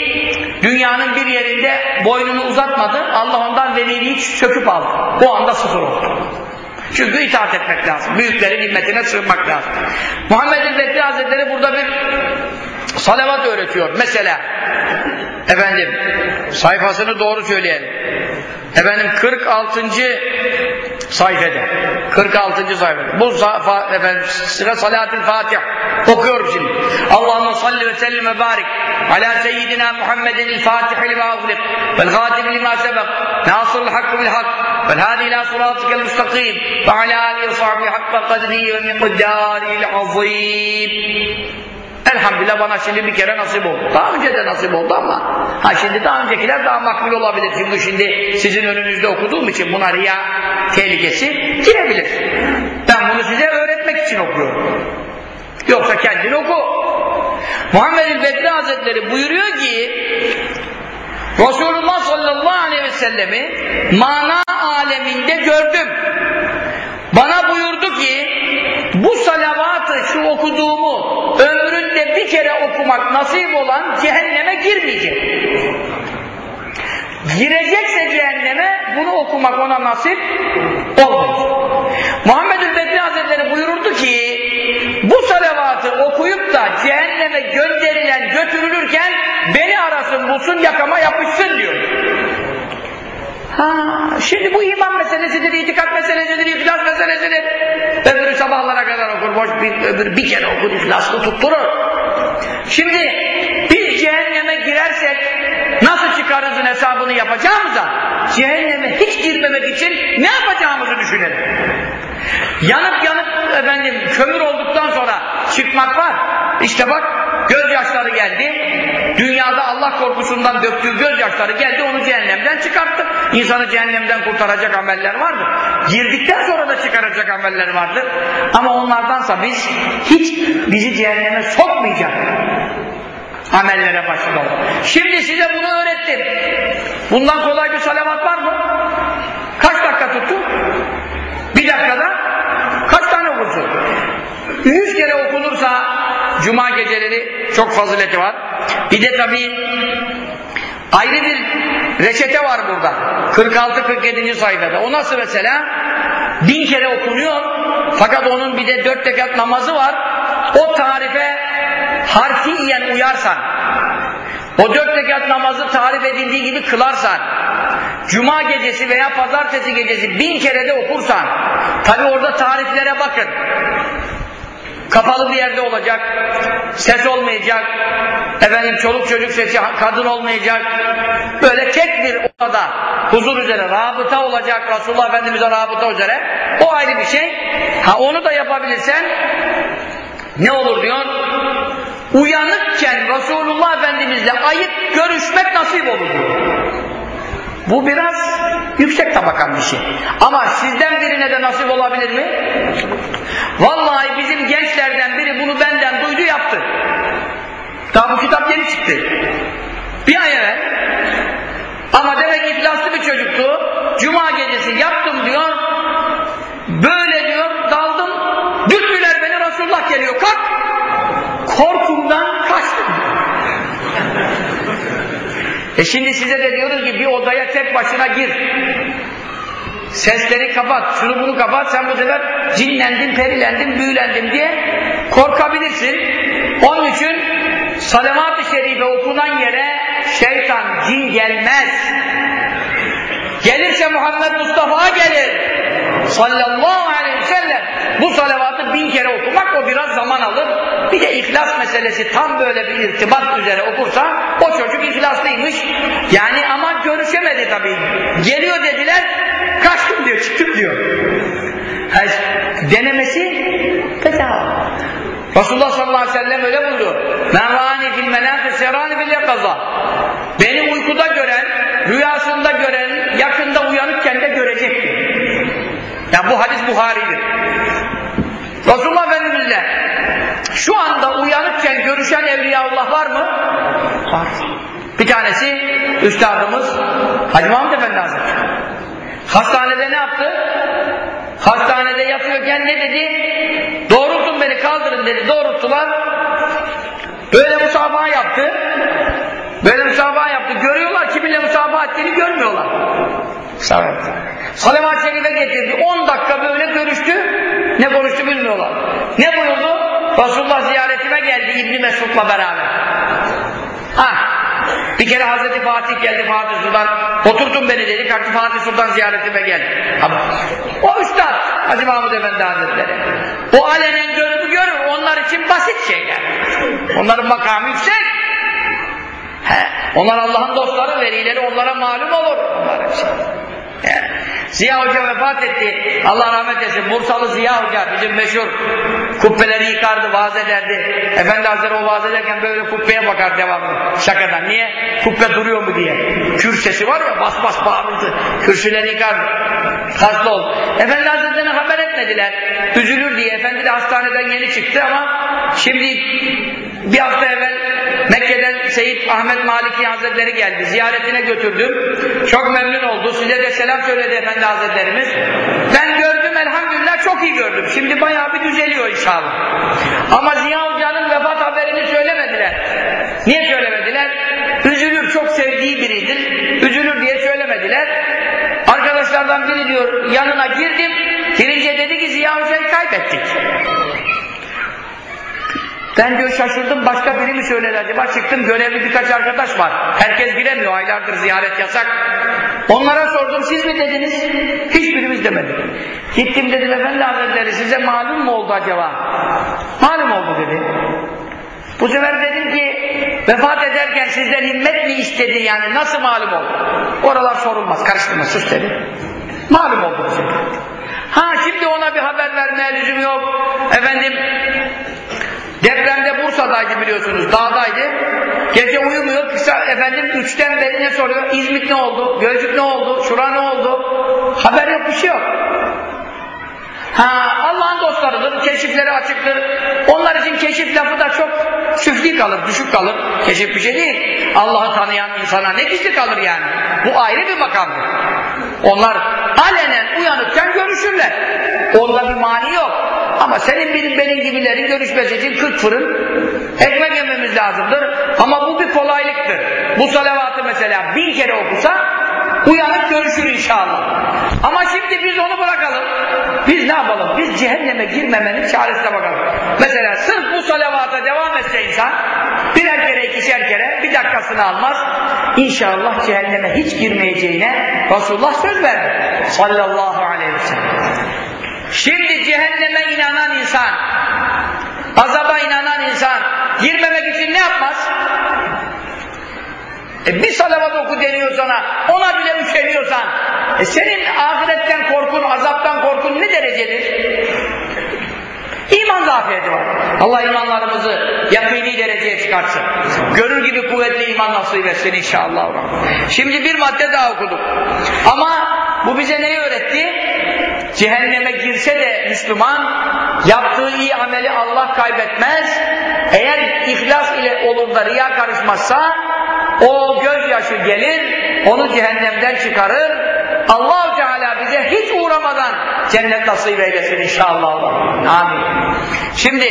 dünyanın bir yerinde boynunu uzatmadı. Allah ondan veliliği söküp aldı. O anda sıfır oldu. Çünkü itaat etmek lazım. Büyüklerin himmetine sığınmak lazım. Muhammed İlbekli Hazretleri burada bir salavat öğretiyor. Mesela efendim sayfasını doğru söyleyelim. Efendim 46 sayfede. 46. sayfada. Bu sayfa, efendim, sıra Salatül Fatih. Okuyorum şimdi. Allahümme salli ve sellim ve barik ala seyyidina Muhammedin il Fatih lima azlik vel gadim lima sebek nasırul hakkı bil hak vel hadi ila suratikel müstakim ve ala alihi ve sahbihi hakka kadri ve miqdaril azim. Elhamdülillah bana şimdi bir kere nasip oldu. Daha önce de nasip oldu ama ha şimdi daha öncekiler daha makbul olabilir. Çünkü şimdi sizin önünüzde okuduğum için buna riya tehlikesi girebilir. Ben bunu size öğretmek için okuyorum. Yoksa kendin oku. Muhammed Bedri Hazretleri buyuruyor ki Resulullah sallallahu aleyhi ve sellemi mana aleminde gördüm. Bana buyurdu ki bu salavatı şu okuduğumu kere okumak nasip olan cehenneme girmeyecek. Girecekse cehenneme bunu okumak ona nasip olmayacak. Muhammed Bedri Hazretleri buyururdu ki bu salavatı okuyup da cehenneme gönderilen götürülürken beni arasın bulsun yakama yapışsın diyor. Ha, şimdi bu iman meselesidir, itikat meselesidir, ihlas meselesidir. Öbürü sabahlara kadar okur, boş bir, öbürü bir kere okur, ihlaslı tutturur. Şimdi biz cehenneme girersek nasıl çıkarızın hesabını yapacağımıza cehenneme hiç girmemek için ne yapacağımızı düşünelim. Yanıp yanıp efendim kömür olduktan sonra çıkmak var. İşte bak gözyaşları geldi. Dünyada Allah korkusundan döktüğü gözyaşları geldi onu cehennemden çıkarttı. İnsanı cehennemden kurtaracak ameller vardır. Girdikten sonra da çıkaracak ameller vardır. Ama onlardansa biz hiç bizi cehenneme sokmayacak amellere başlayalım. Şimdi size bunu öğrettim. Bundan kolay bir salavat var mı? Kaç dakika tuttu? Bir dakikada kaç tane okursun? Yüz kere okunursa cuma geceleri çok fazileti var. Bir de tabii ayrı bir reçete var burada. 46-47. sayfada. O nasıl mesela? Bin kere okunuyor. Fakat onun bir de dört rekat namazı var. O tarife harfiyen uyarsan, o dört rekat namazı tarif edildiği gibi kılarsan, cuma gecesi veya pazartesi gecesi bin kere de okursan, tabi orada tariflere bakın. Kapalı bir yerde olacak, ses olmayacak, efendim çoluk çocuk sesi, kadın olmayacak, böyle tek bir odada huzur üzere, rabıta olacak, Resulullah Efendimiz'e rabıta üzere, o ayrı bir şey. Ha onu da yapabilirsen, ne olur diyor? Uyanıkken Resulullah Efendimizle ayıp görüşmek nasip olur diyor. Bu biraz yüksek tabakan bir şey. Ama sizden birine de nasip olabilir mi? Vallahi bizim gençlerden biri bunu benden duydu yaptı. Daha bu kitap yeni çıktı. Bir ay evvel. Ama demek iflaslı bir çocuktu. Cuma gecesi yaptım diyor. Böyle diyor daldım. Dürttüler beni Resulullah geliyor. Kalk! Korkumdan kaçtım. E şimdi size de diyoruz ki bir odaya tek başına gir. Sesleri kapat, şunu bunu kapat, sen bu sefer cinlendin, perilendin, büyülendin diye korkabilirsin. Onun için salavat-ı şerife okunan yere şeytan, cin gelmez. Gelirse Muhammed Mustafa gelir. Sallallahu. Bu salavatı bin kere okumak o biraz zaman alır. Bir de ihlas meselesi tam böyle bir irtibat üzere okursa o çocuk ihlaslıymış. Yani ama görüşemedi tabii. Geliyor dediler kaçtım diyor çıktım diyor. Yani denemesi bedava. Resulullah sallallahu aleyhi ve sellem öyle buyuruyor. Men râni fil menâfi serâni bil yakaza. Beni uykuda gören, rüyasında gören, yakında uyanıkken de görecek. Ya bu hadis Buhari'dir. Resulullah Efendimiz'le şu anda uyanıkken görüşen Evliyaullah var mı? Var. Bir tanesi üstadımız Hacı Mahmud Efendi Hazretleri. Hastanede ne yaptı? Hastanede yatıyorken ne dedi? Doğrultun beni kaldırın dedi. Doğrulttular. Böyle musabaha yaptı. Böyle musabaha yaptı. Görüyorlar kiminle musabaha ettiğini görmüyorlar. Salavat-ı Şerif'e getirdi. 10 dakika böyle görüştü. Ne konuştu bilmiyorlar. Ne buyurdu? Resulullah ziyaretime geldi İbni Mesud'la beraber. Ha. Bir kere Hazreti Fatih geldi Fatih Sultan. Oturtun beni dedi. Kalktı Fatih Sultan ziyaretime geldi. Ama o üstad Hacı Mahmud Efendi Hazretleri. O alenen görünü görür. Onlar için basit şeyler. Onların makamı yüksek. He. Onlar Allah'ın dostları, velileri onlara malum olur. Onlar için. Yani. Ziya Hoca vefat etti. Allah rahmet eylesin. Bursalı Ziya Hoca bizim meşhur kubbeleri yıkardı, vaaz ederdi. Efendi Hazretleri o vaaz ederken böyle kubbeye bakar devamlı. Şakadan. Niye? Kubbe duruyor mu diye. Kür sesi var ya bas bas bağırırdı. Kürsüleri yıkardı. Hasta oldu. Efendi Hazretleri'ne haber etmediler. Üzülür diye. Efendi de hastaneden yeni çıktı ama şimdi bir hafta evvel Mekke'den Seyit Ahmet Maliki Hazretleri geldi. Ziyaretine götürdüm. Çok memnun oldu. Size de selam söyledi Efendi Hazretlerimiz. Ben gördüm elhamdülillah çok iyi gördüm. Şimdi bayağı bir düzeliyor inşallah. Ama Ziya Hoca'nın vefat haberini söylemediler. Niye söylemediler? Üzülür çok sevdiği biridir. Üzülür diye söylemediler. Arkadaşlardan biri diyor yanına girdim. Girince dedi ki Ziya Hoca'yı kaybettik. Ben diyor şaşırdım başka biri mi söyledi acaba çıktım görevli birkaç arkadaş var. Herkes giremiyor aylardır ziyaret yasak. Onlara sordum siz mi dediniz? Hiçbirimiz demedi. Gittim dedim efendi hazretleri size malum mu oldu acaba? Malum oldu dedi. Bu sefer dedim ki vefat ederken sizden himmet mi istedi yani nasıl malum oldu? Oralar sorulmaz karıştırma sus dedi. Malum oldu bu sefer. Ha şimdi ona bir haber vermeye lüzum yok. Efendim depremde Bursa'daydı biliyorsunuz, dağdaydı. Gece uyumuyor, kısa efendim üçten beri ne soruyor? İzmit ne oldu? Gölcük ne oldu? Şura ne oldu? Haber yok, bir şey yok. Ha, Allah'ın dostlarıdır, keşifleri açıktır. Onlar için keşif lafı da çok süfli kalır, düşük kalır. Keşif bir şey değil. Allah'ı tanıyan insana ne gizli kalır yani. Bu ayrı bir makamdır. Onlar alenen uyanıkken görüşürler. Onda bir mani yok. Ama senin benim benim gibilerin görüşmesi için 40 fırın ekmek yememiz lazımdır. Ama bu bir kolaylıktır. Bu salavatı mesela bin kere okusa uyanıp görüşür inşallah. Ama şimdi biz onu bırakalım. Biz ne yapalım? Biz cehenneme girmemenin çaresine bakalım. Mesela sırf bu salavata devam etse insan birer kere ikişer kere bir dakikasını almaz. İnşallah cehenneme hiç girmeyeceğine Resulullah söz verdi. Sallallahu aleyhi ve sellem. Şimdi cehenneme inanan insan, azaba inanan insan girmemek için ne yapmaz? E bir salavat oku deniyor sana, ona bile üşeniyorsan, e senin ahiretten korkun, azaptan korkun ne derecedir? İman zafiyeti var. Allah imanlarımızı yakini dereceye çıkartsın. Görür gibi kuvvetli iman nasip etsin inşallah. Şimdi bir madde daha okuduk. Ama bu bize neyi öğretti? Cehenneme girse de Müslüman yaptığı iyi ameli Allah kaybetmez. Eğer ihlas ile olur da riya karışmazsa o gözyaşı gelir, onu cehennemden çıkarır. allah Teala bize hiç uğramadan cennet nasip eylesin inşallah. Amin. Şimdi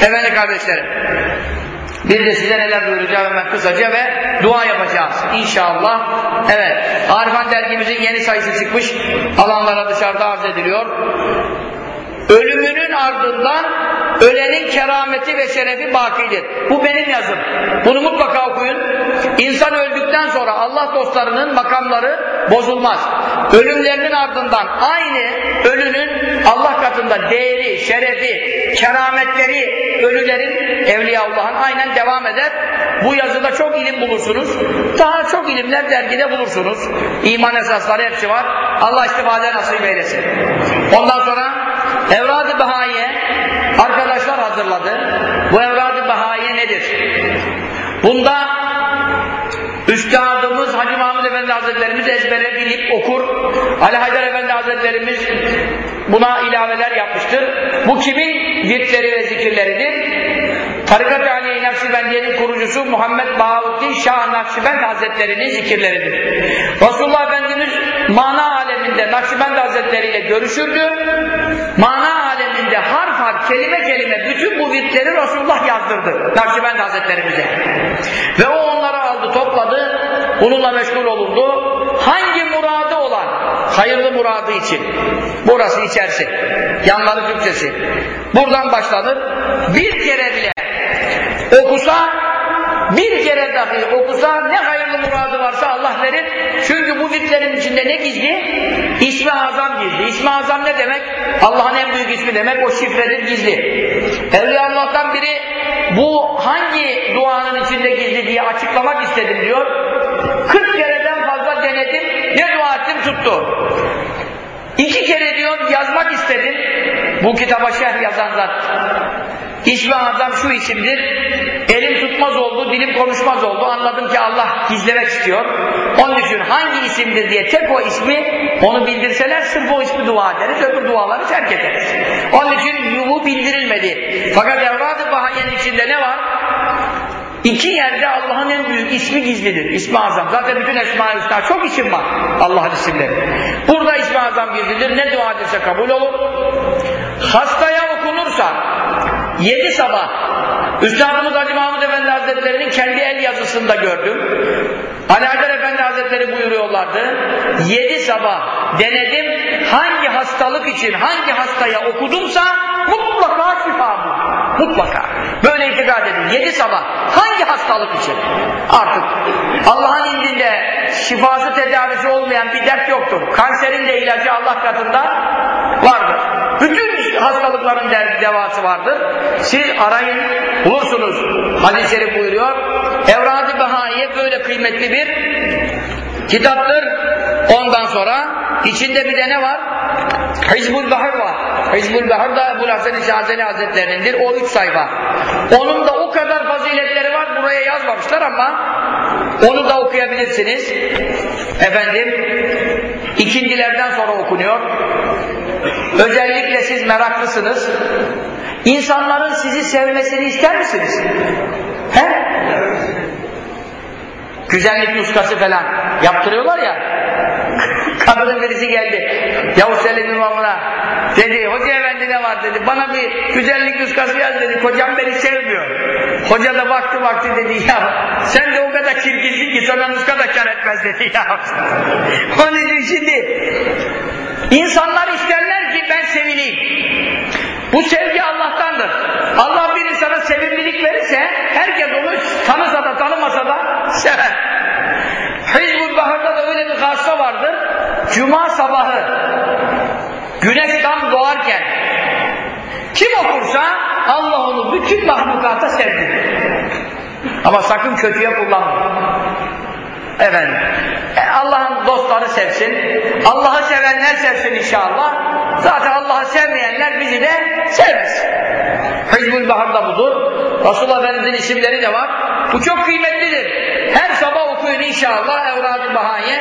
efendim kardeşlerim bir de size neler duyuracağım hemen kısaca ve dua yapacağız. İnşallah. Evet. Arifan dergimizin yeni sayısı çıkmış. Alanlara dışarıda arz ediliyor. Ölümünün ardından ölenin kerameti ve şerefi bakidir. Bu benim yazım. Bunu mutlaka okuyun. İnsan öldükten sonra Allah dostlarının makamları bozulmaz. Ölümlerinin ardından aynı ölünün Allah katında değeri, şerefi, kerametleri ölülerin Evliyaullah'ın aynen devam eder. Bu yazıda çok ilim bulursunuz. Daha çok ilimler dergide bulursunuz. İman esasları hepsi var. Allah istifade nasip eylesin. Ondan sonra Evrad-ı Behaiye arkadaşlar hazırladı. Bu Evrad-ı Behaiye nedir? Bunda Üstadımız Hacı Mahmud Efendi Hazretlerimiz ezbere bilip okur. Ali Haydar Efendi Hazretlerimiz buna ilaveler yapmıştır. Bu kimin virtleri ve zikirleridir? Tarikat-ı Aliye Nakşibendiye'nin kurucusu Muhammed Bahuddin Şah Nakşibend Hazretleri'nin zikirleridir. Resulullah Efendimiz mana aleminde Nakşibend Hazretleri ile görüşürdü. Mana aleminde harf harf, kelime kelime bütün bu virtleri Resulullah yazdırdı Nakşibend Hazretlerimize. Ve o onları aldı, topladı, bununla meşgul olurdu. Hangi muradı olan, hayırlı muradı için, burası içerisi, yanları Türkçesi. Buradan başlanır, bir kere bile okusa bir kere dahi okusa ne hayırlı muradı varsa Allah verir. Çünkü bu vitlerin içinde ne gizli? İsmi azam gizli. İsmi azam ne demek? Allah'ın en büyük ismi demek. O şifredir gizli. Evliya Allah'tan biri bu hangi duanın içinde gizli diye açıklamak istedim diyor. 40 kereden denedim. Ne dua ettim tuttu. İki kere diyor yazmak istedim. Bu kitaba şerh yazan zat. İsmi azam şu isimdir. Elim tutmaz oldu, dilim konuşmaz oldu. Anladım ki Allah gizlemek istiyor. Onun için hangi isimdir diye tek o ismi onu bildirseler sırf o ismi dua ederiz. Öbür duaları terk ederiz. Onun için bu bildirilmedi. Fakat Evrad-ı içinde ne var? İki yerde Allah'ın en büyük ismi gizlidir. İsmi azam. Zaten bütün Esma-i Hüsna çok isim var. Allah'ın isimleri. Burada ismi azam gizlidir. Ne dua edilse kabul olur. Hastaya okunursa yedi sabah Üstadımız Hacı Mahmud Efendi Hazretleri'nin kendi el yazısında gördüm. Haydar Efendi Hazretleri buyuruyorlardı. Yedi sabah denedim hangi hastalık için hangi hastaya okudumsa mutlaka şifa bu. Mutlaka. Böyle itikad edin. Yedi sabah hangi hastalık için? Artık Allah'ın indinde şifası tedavisi olmayan bir dert yoktur. Kanserin de ilacı Allah katında vardır. Bütün hastalıkların derdi devası vardır. Siz arayın, bulursunuz. Hadis-i Şerif buyuruyor. Evrad-ı Behaiye böyle kıymetli bir kitaptır. Ondan sonra içinde bir de ne var? Hizbul Bahar var. Hizbul Bahar da Ebu Hasan-ı Şazeli Hazretlerindendir. O üç sayfa. Onun da o kadar faziletleri var. Buraya yazmamışlar ama onu da okuyabilirsiniz. Efendim ikincilerden sonra okunuyor. Özellikle siz meraklısınız. İnsanların sizi sevmesini ister misiniz? He? Güzellik nuskası falan yaptırıyorlar ya. Kadının birisi geldi. Yavuz Selim imamına. Dedi, hoca efendi ne var dedi. Bana bir güzellik nuskası yaz dedi. Kocam beni sevmiyor. Hoca da baktı baktı dedi ya sen de o kadar çirkinsin ki sana nuska da kar etmez dedi ya. Onun için şimdi insanlar isterler ki ben sevileyim. Bu sevgi Allah'tandır. Allah bir insana sevimlilik verirse herkes onu tanısa da tanımasa da sever. Hizbul Bahar'da da öyle bir hasta vardır. Cuma sabahı güneş tam doğarken kim okursa Allah onu bütün mahlukata sevdirir. Ama sakın kötüye kullanma. Efendim, e, Allah'ın dostları sevsin, Allah'ı sevenler sevsin inşallah. Zaten Allah'ı sevmeyenler bizi de sevmez. Hizbul Bahar da budur. Resulullah Efendimiz'in isimleri de var. Bu çok kıymetlidir. Her sabah okuyun inşallah Evrad-ı Bahaye.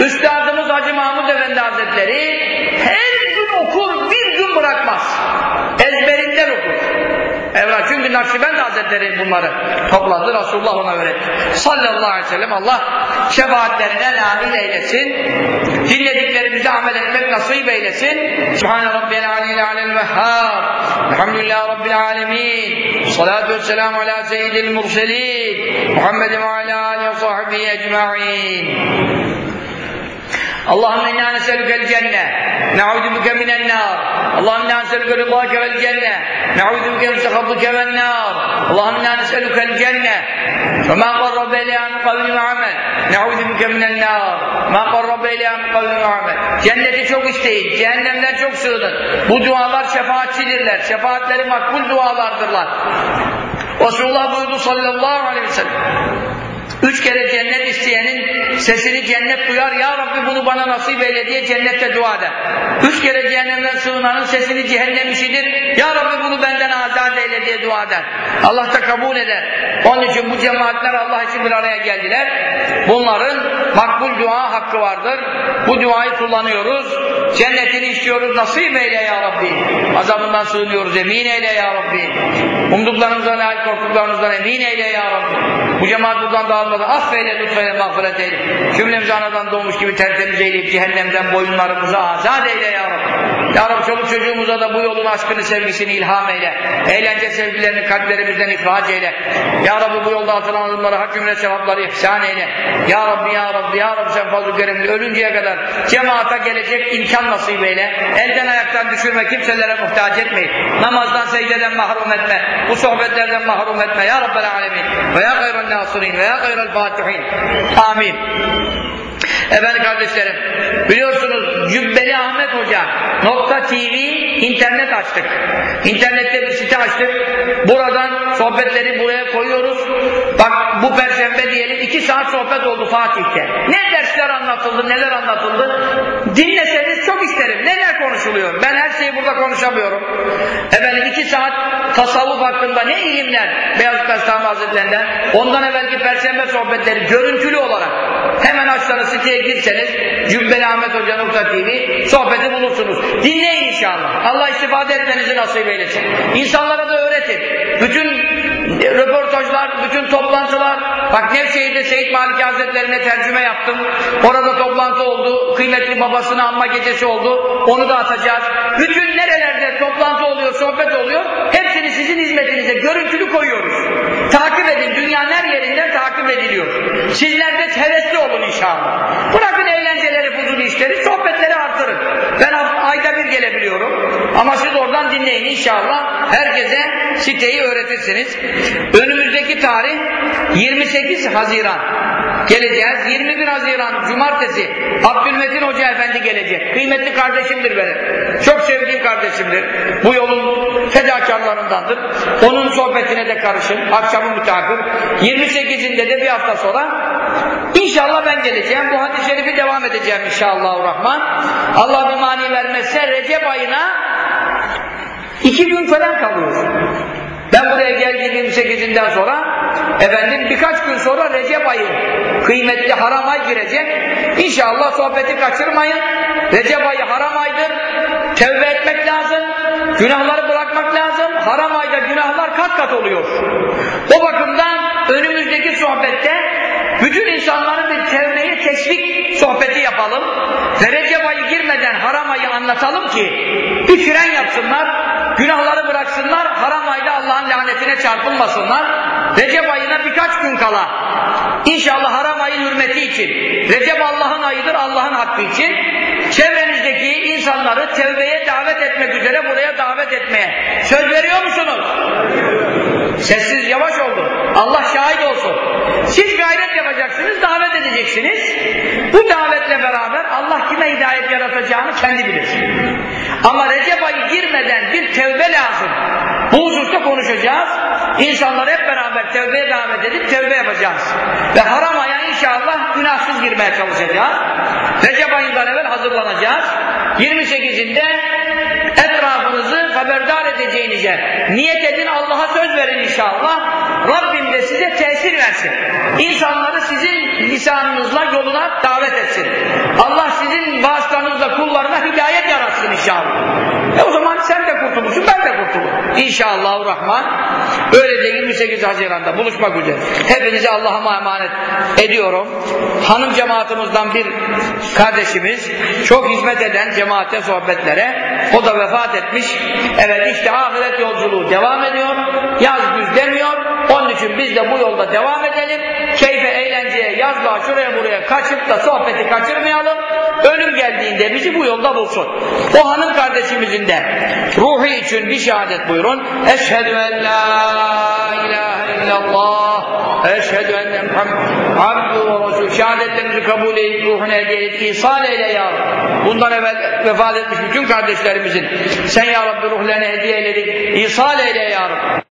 Üstadımız Hacı Mahmud Efendi Hazretleri her gün okur, bir gün bırakmaz. Evet çünkü Nakşibend Hazretleri bunları topladı. Resulullah ona öğretti. Sallallahu aleyhi ve sellem Allah şefaatlerine nail eylesin. Dinlediklerimizi amel etmek nasip eylesin. Subhane Rabbiyel aleyhi alel vehhab. Elhamdülillahi Rabbil alemin. Salatu vesselamu ala seyyidil murselin. Muhammedin ve ala alihi ve sahbihi ecma'in. Allahümme inna neselükel cenne. Ne'udu bike minen nar. Allahümme inna neselüke rıdâke vel cenne. Ne'udu bike müstekabdike vel nar. Allahümme inna neselükel cenne. Ve ma qarrabe ileyha min kavli ve amel ne'udu bike minen nar. Ma qarrabe ileyha min kavli ve amel Cenneti çok isteyin, cehennemden çok sığının. Bu dualar şefaatçidirler, şefaatleri makbul dualardırlar. Resulullah buyurdu sallallahu aleyhi ve sellem. Üç kere cennet isteyenin sesini cennet duyar. Ya Rabbi bunu bana nasip eyle diye cennette dua eder. Üç kere cehennemden sığınanın sesini cehennem işidir. Ya Rabbi bunu benden azat eyle diye dua eder. Allah da kabul eder. Onun için bu cemaatler Allah için bir araya geldiler. Bunların makbul dua hakkı vardır. Bu duayı kullanıyoruz. Cennetini istiyoruz. Nasip eyle ya Rabbi. Azabından sığınıyoruz. Emin eyle ya Rabbi. Umduklarımızdan, hayal korktuklarımızdan emin eyle ya Rabbi. Bu cemaat buradan dağılmadan affeyle, lütfeyle, mağfiret eyle. Cümlemizi anadan doğmuş gibi tertemiz eyleyip cehennemden boyunlarımızı azat eyle ya Rabbi. Ya Rabbi çoluk çocuğumuza da bu yolun aşkını, sevgisini ilham eyle. Eğlence sevgilerini kalplerimizden ihraç eyle. Ya Rabbi bu yolda atılan adımları hak cümle sevapları ihsan eyle. Ya Rabbi, Ya Rabbi, Ya Rabbi sen fazl-ı ölünceye kadar cemaata gelecek imkan nasip eyle. Elden ayaktan düşürme, kimselere muhtaç etmeyin. Namazdan, secdeden mahrum etme. Bu sohbetlerden mahrum etme. Ya Rabbel alemin. Ve ya gayran nasirin ve ya gayral fatihin. Amin. Efendim kardeşlerim, biliyorsunuz Cübbeli Ahmet Hoca Nokta TV internet açtık. İnternette bir site açtık. Buradan sohbetleri buraya koyuyoruz. Bak bu perşembe diyelim iki saat sohbet oldu Fatih'te. Ne dersler anlatıldı, neler anlatıldı. Dinleseniz çok isterim. Neler konuşuluyor? Ben her şeyi burada konuşamıyorum. Efendim iki saat tasavvuf hakkında ne ilimler Beyazıt Bestami Hazretlerinden. Ondan evvelki perşembe sohbetleri görüntülü olarak hemen açsanız siteye girseniz Cübbeli Ahmet Hoca Nokta TV sohbeti bulursunuz. Dinleyin inşallah. Allah istifade etmenizi nasip eylesin. İnsanlara da öğretin. Bütün röportajlar, bütün toplantılar, bak Nevşehir'de Seyit Maliki Hazretlerine tercüme yaptım. Orada toplantı oldu. Kıymetli babasını anma gecesi oldu. Onu da atacağız. Bütün nerelerde toplantı oluyor, sohbet oluyor. Hepsini sizin hizmetinize görüntülü koyuyoruz. Takip edin. Dünyanın her yerinden takip ediliyor. Sizler de hevesli olun inşallah. Bırakın eğlenceleri, fuzuli işleri, sohbetleri artırın. Ben ayda bir gelebiliyorum. Ama siz oradan dinleyin inşallah. Herkese siteyi öğretirsiniz. Önümüzdeki tarih 28 Haziran geleceğiz. 21 Haziran Cumartesi Abdülmetin Hoca Efendi gelecek. Kıymetli kardeşimdir benim. Çok sevdiğim kardeşimdir. Bu yolun fedakarlarındandır. Onun sohbetine de karışın. Akşamı müteakip. 28'inde de bir hafta sonra İnşallah ben geleceğim. Bu hadis-i şerifi devam edeceğim inşallah rahman. Allah bir mani vermezse Recep ayına iki gün falan kalıyor. Ben buraya geldiğim 28'inden sonra efendim birkaç gün sonra Recep ayı kıymetli haram ay girecek. İnşallah sohbeti kaçırmayın. Recep ayı haram aydır. Tevbe etmek lazım. Günahları bırakmak lazım. Haram ayda günahlar kat kat oluyor. O bakımdan önümüzdeki sohbette bütün insanların bir tevbeye teşvik sohbeti yapalım. Recep ayı girmeden haram ayı anlatalım ki bir fren yapsınlar. Günahları bıraksınlar, haram ayda Allah'ın lanetine çarpılmasınlar. Recep ayına birkaç gün kala, İnşallah haram ayı hürmeti için, Recep Allah'ın ayıdır, Allah'ın hakkı için, çevrenizdeki insanları tevbeye davet etmek üzere buraya davet etmeye söz veriyor musunuz? Sessiz yavaş oldu. Allah şahit olsun. Siz gayret yapacaksınız, davet edeceksiniz. Bu davetle beraber Allah kime hidayet yaratacağını kendi bilir. Ama Recep ayı girmeden bir tevbe lazım. Bu hususta konuşacağız. İnsanları hep beraber tevbeye davet edip tevbe yapacağız. Ve haram aya inşallah günahsız girmeye çalışacağız. Recep ayından evvel hazırlanacağız. 28'inde etrafınızı haberdar edeceğinize niyet edin Allah'a söz verin inşallah. Rabbim de size tesir versin. İnsanları sizin lisanınızla yoluna davet etsin. Allah sizin vasıtanızla kullarına hidayet yaratsın inşallah. E o zaman sen de kurtulursun, ben de kurtulurum. İnşallah Rahman. Böylece 28 Haziran'da buluşmak üzere. Hepinizi Allah'a emanet ediyorum. Hanım cemaatimizden bir kardeşimiz çok hizmet eden cemaate sohbetlere o da vefat etmiş. Evet işte ahiret yolculuğu devam ediyor. Yaz güz demiyor. Onun biz de bu yolda devam edelim. Keyfe, eğlenceye, yazlığa, şuraya buraya kaçıp da sohbeti kaçırmayalım. Ölüm geldiğinde bizi bu yolda bulsun. O hanım kardeşimizin de ruhu için bir şehadet buyurun. Eşhedü en la ilahe illallah eşhedü enne Muhammed resul şehadetlerimizi kabul edip ruhuna hediye et ihsan eyle ya. Bundan evvel vefat etmiş bütün kardeşlerimizin sen ya Rabbi ruhlarına hediye eyledik ihsan eyle ya Rabbi.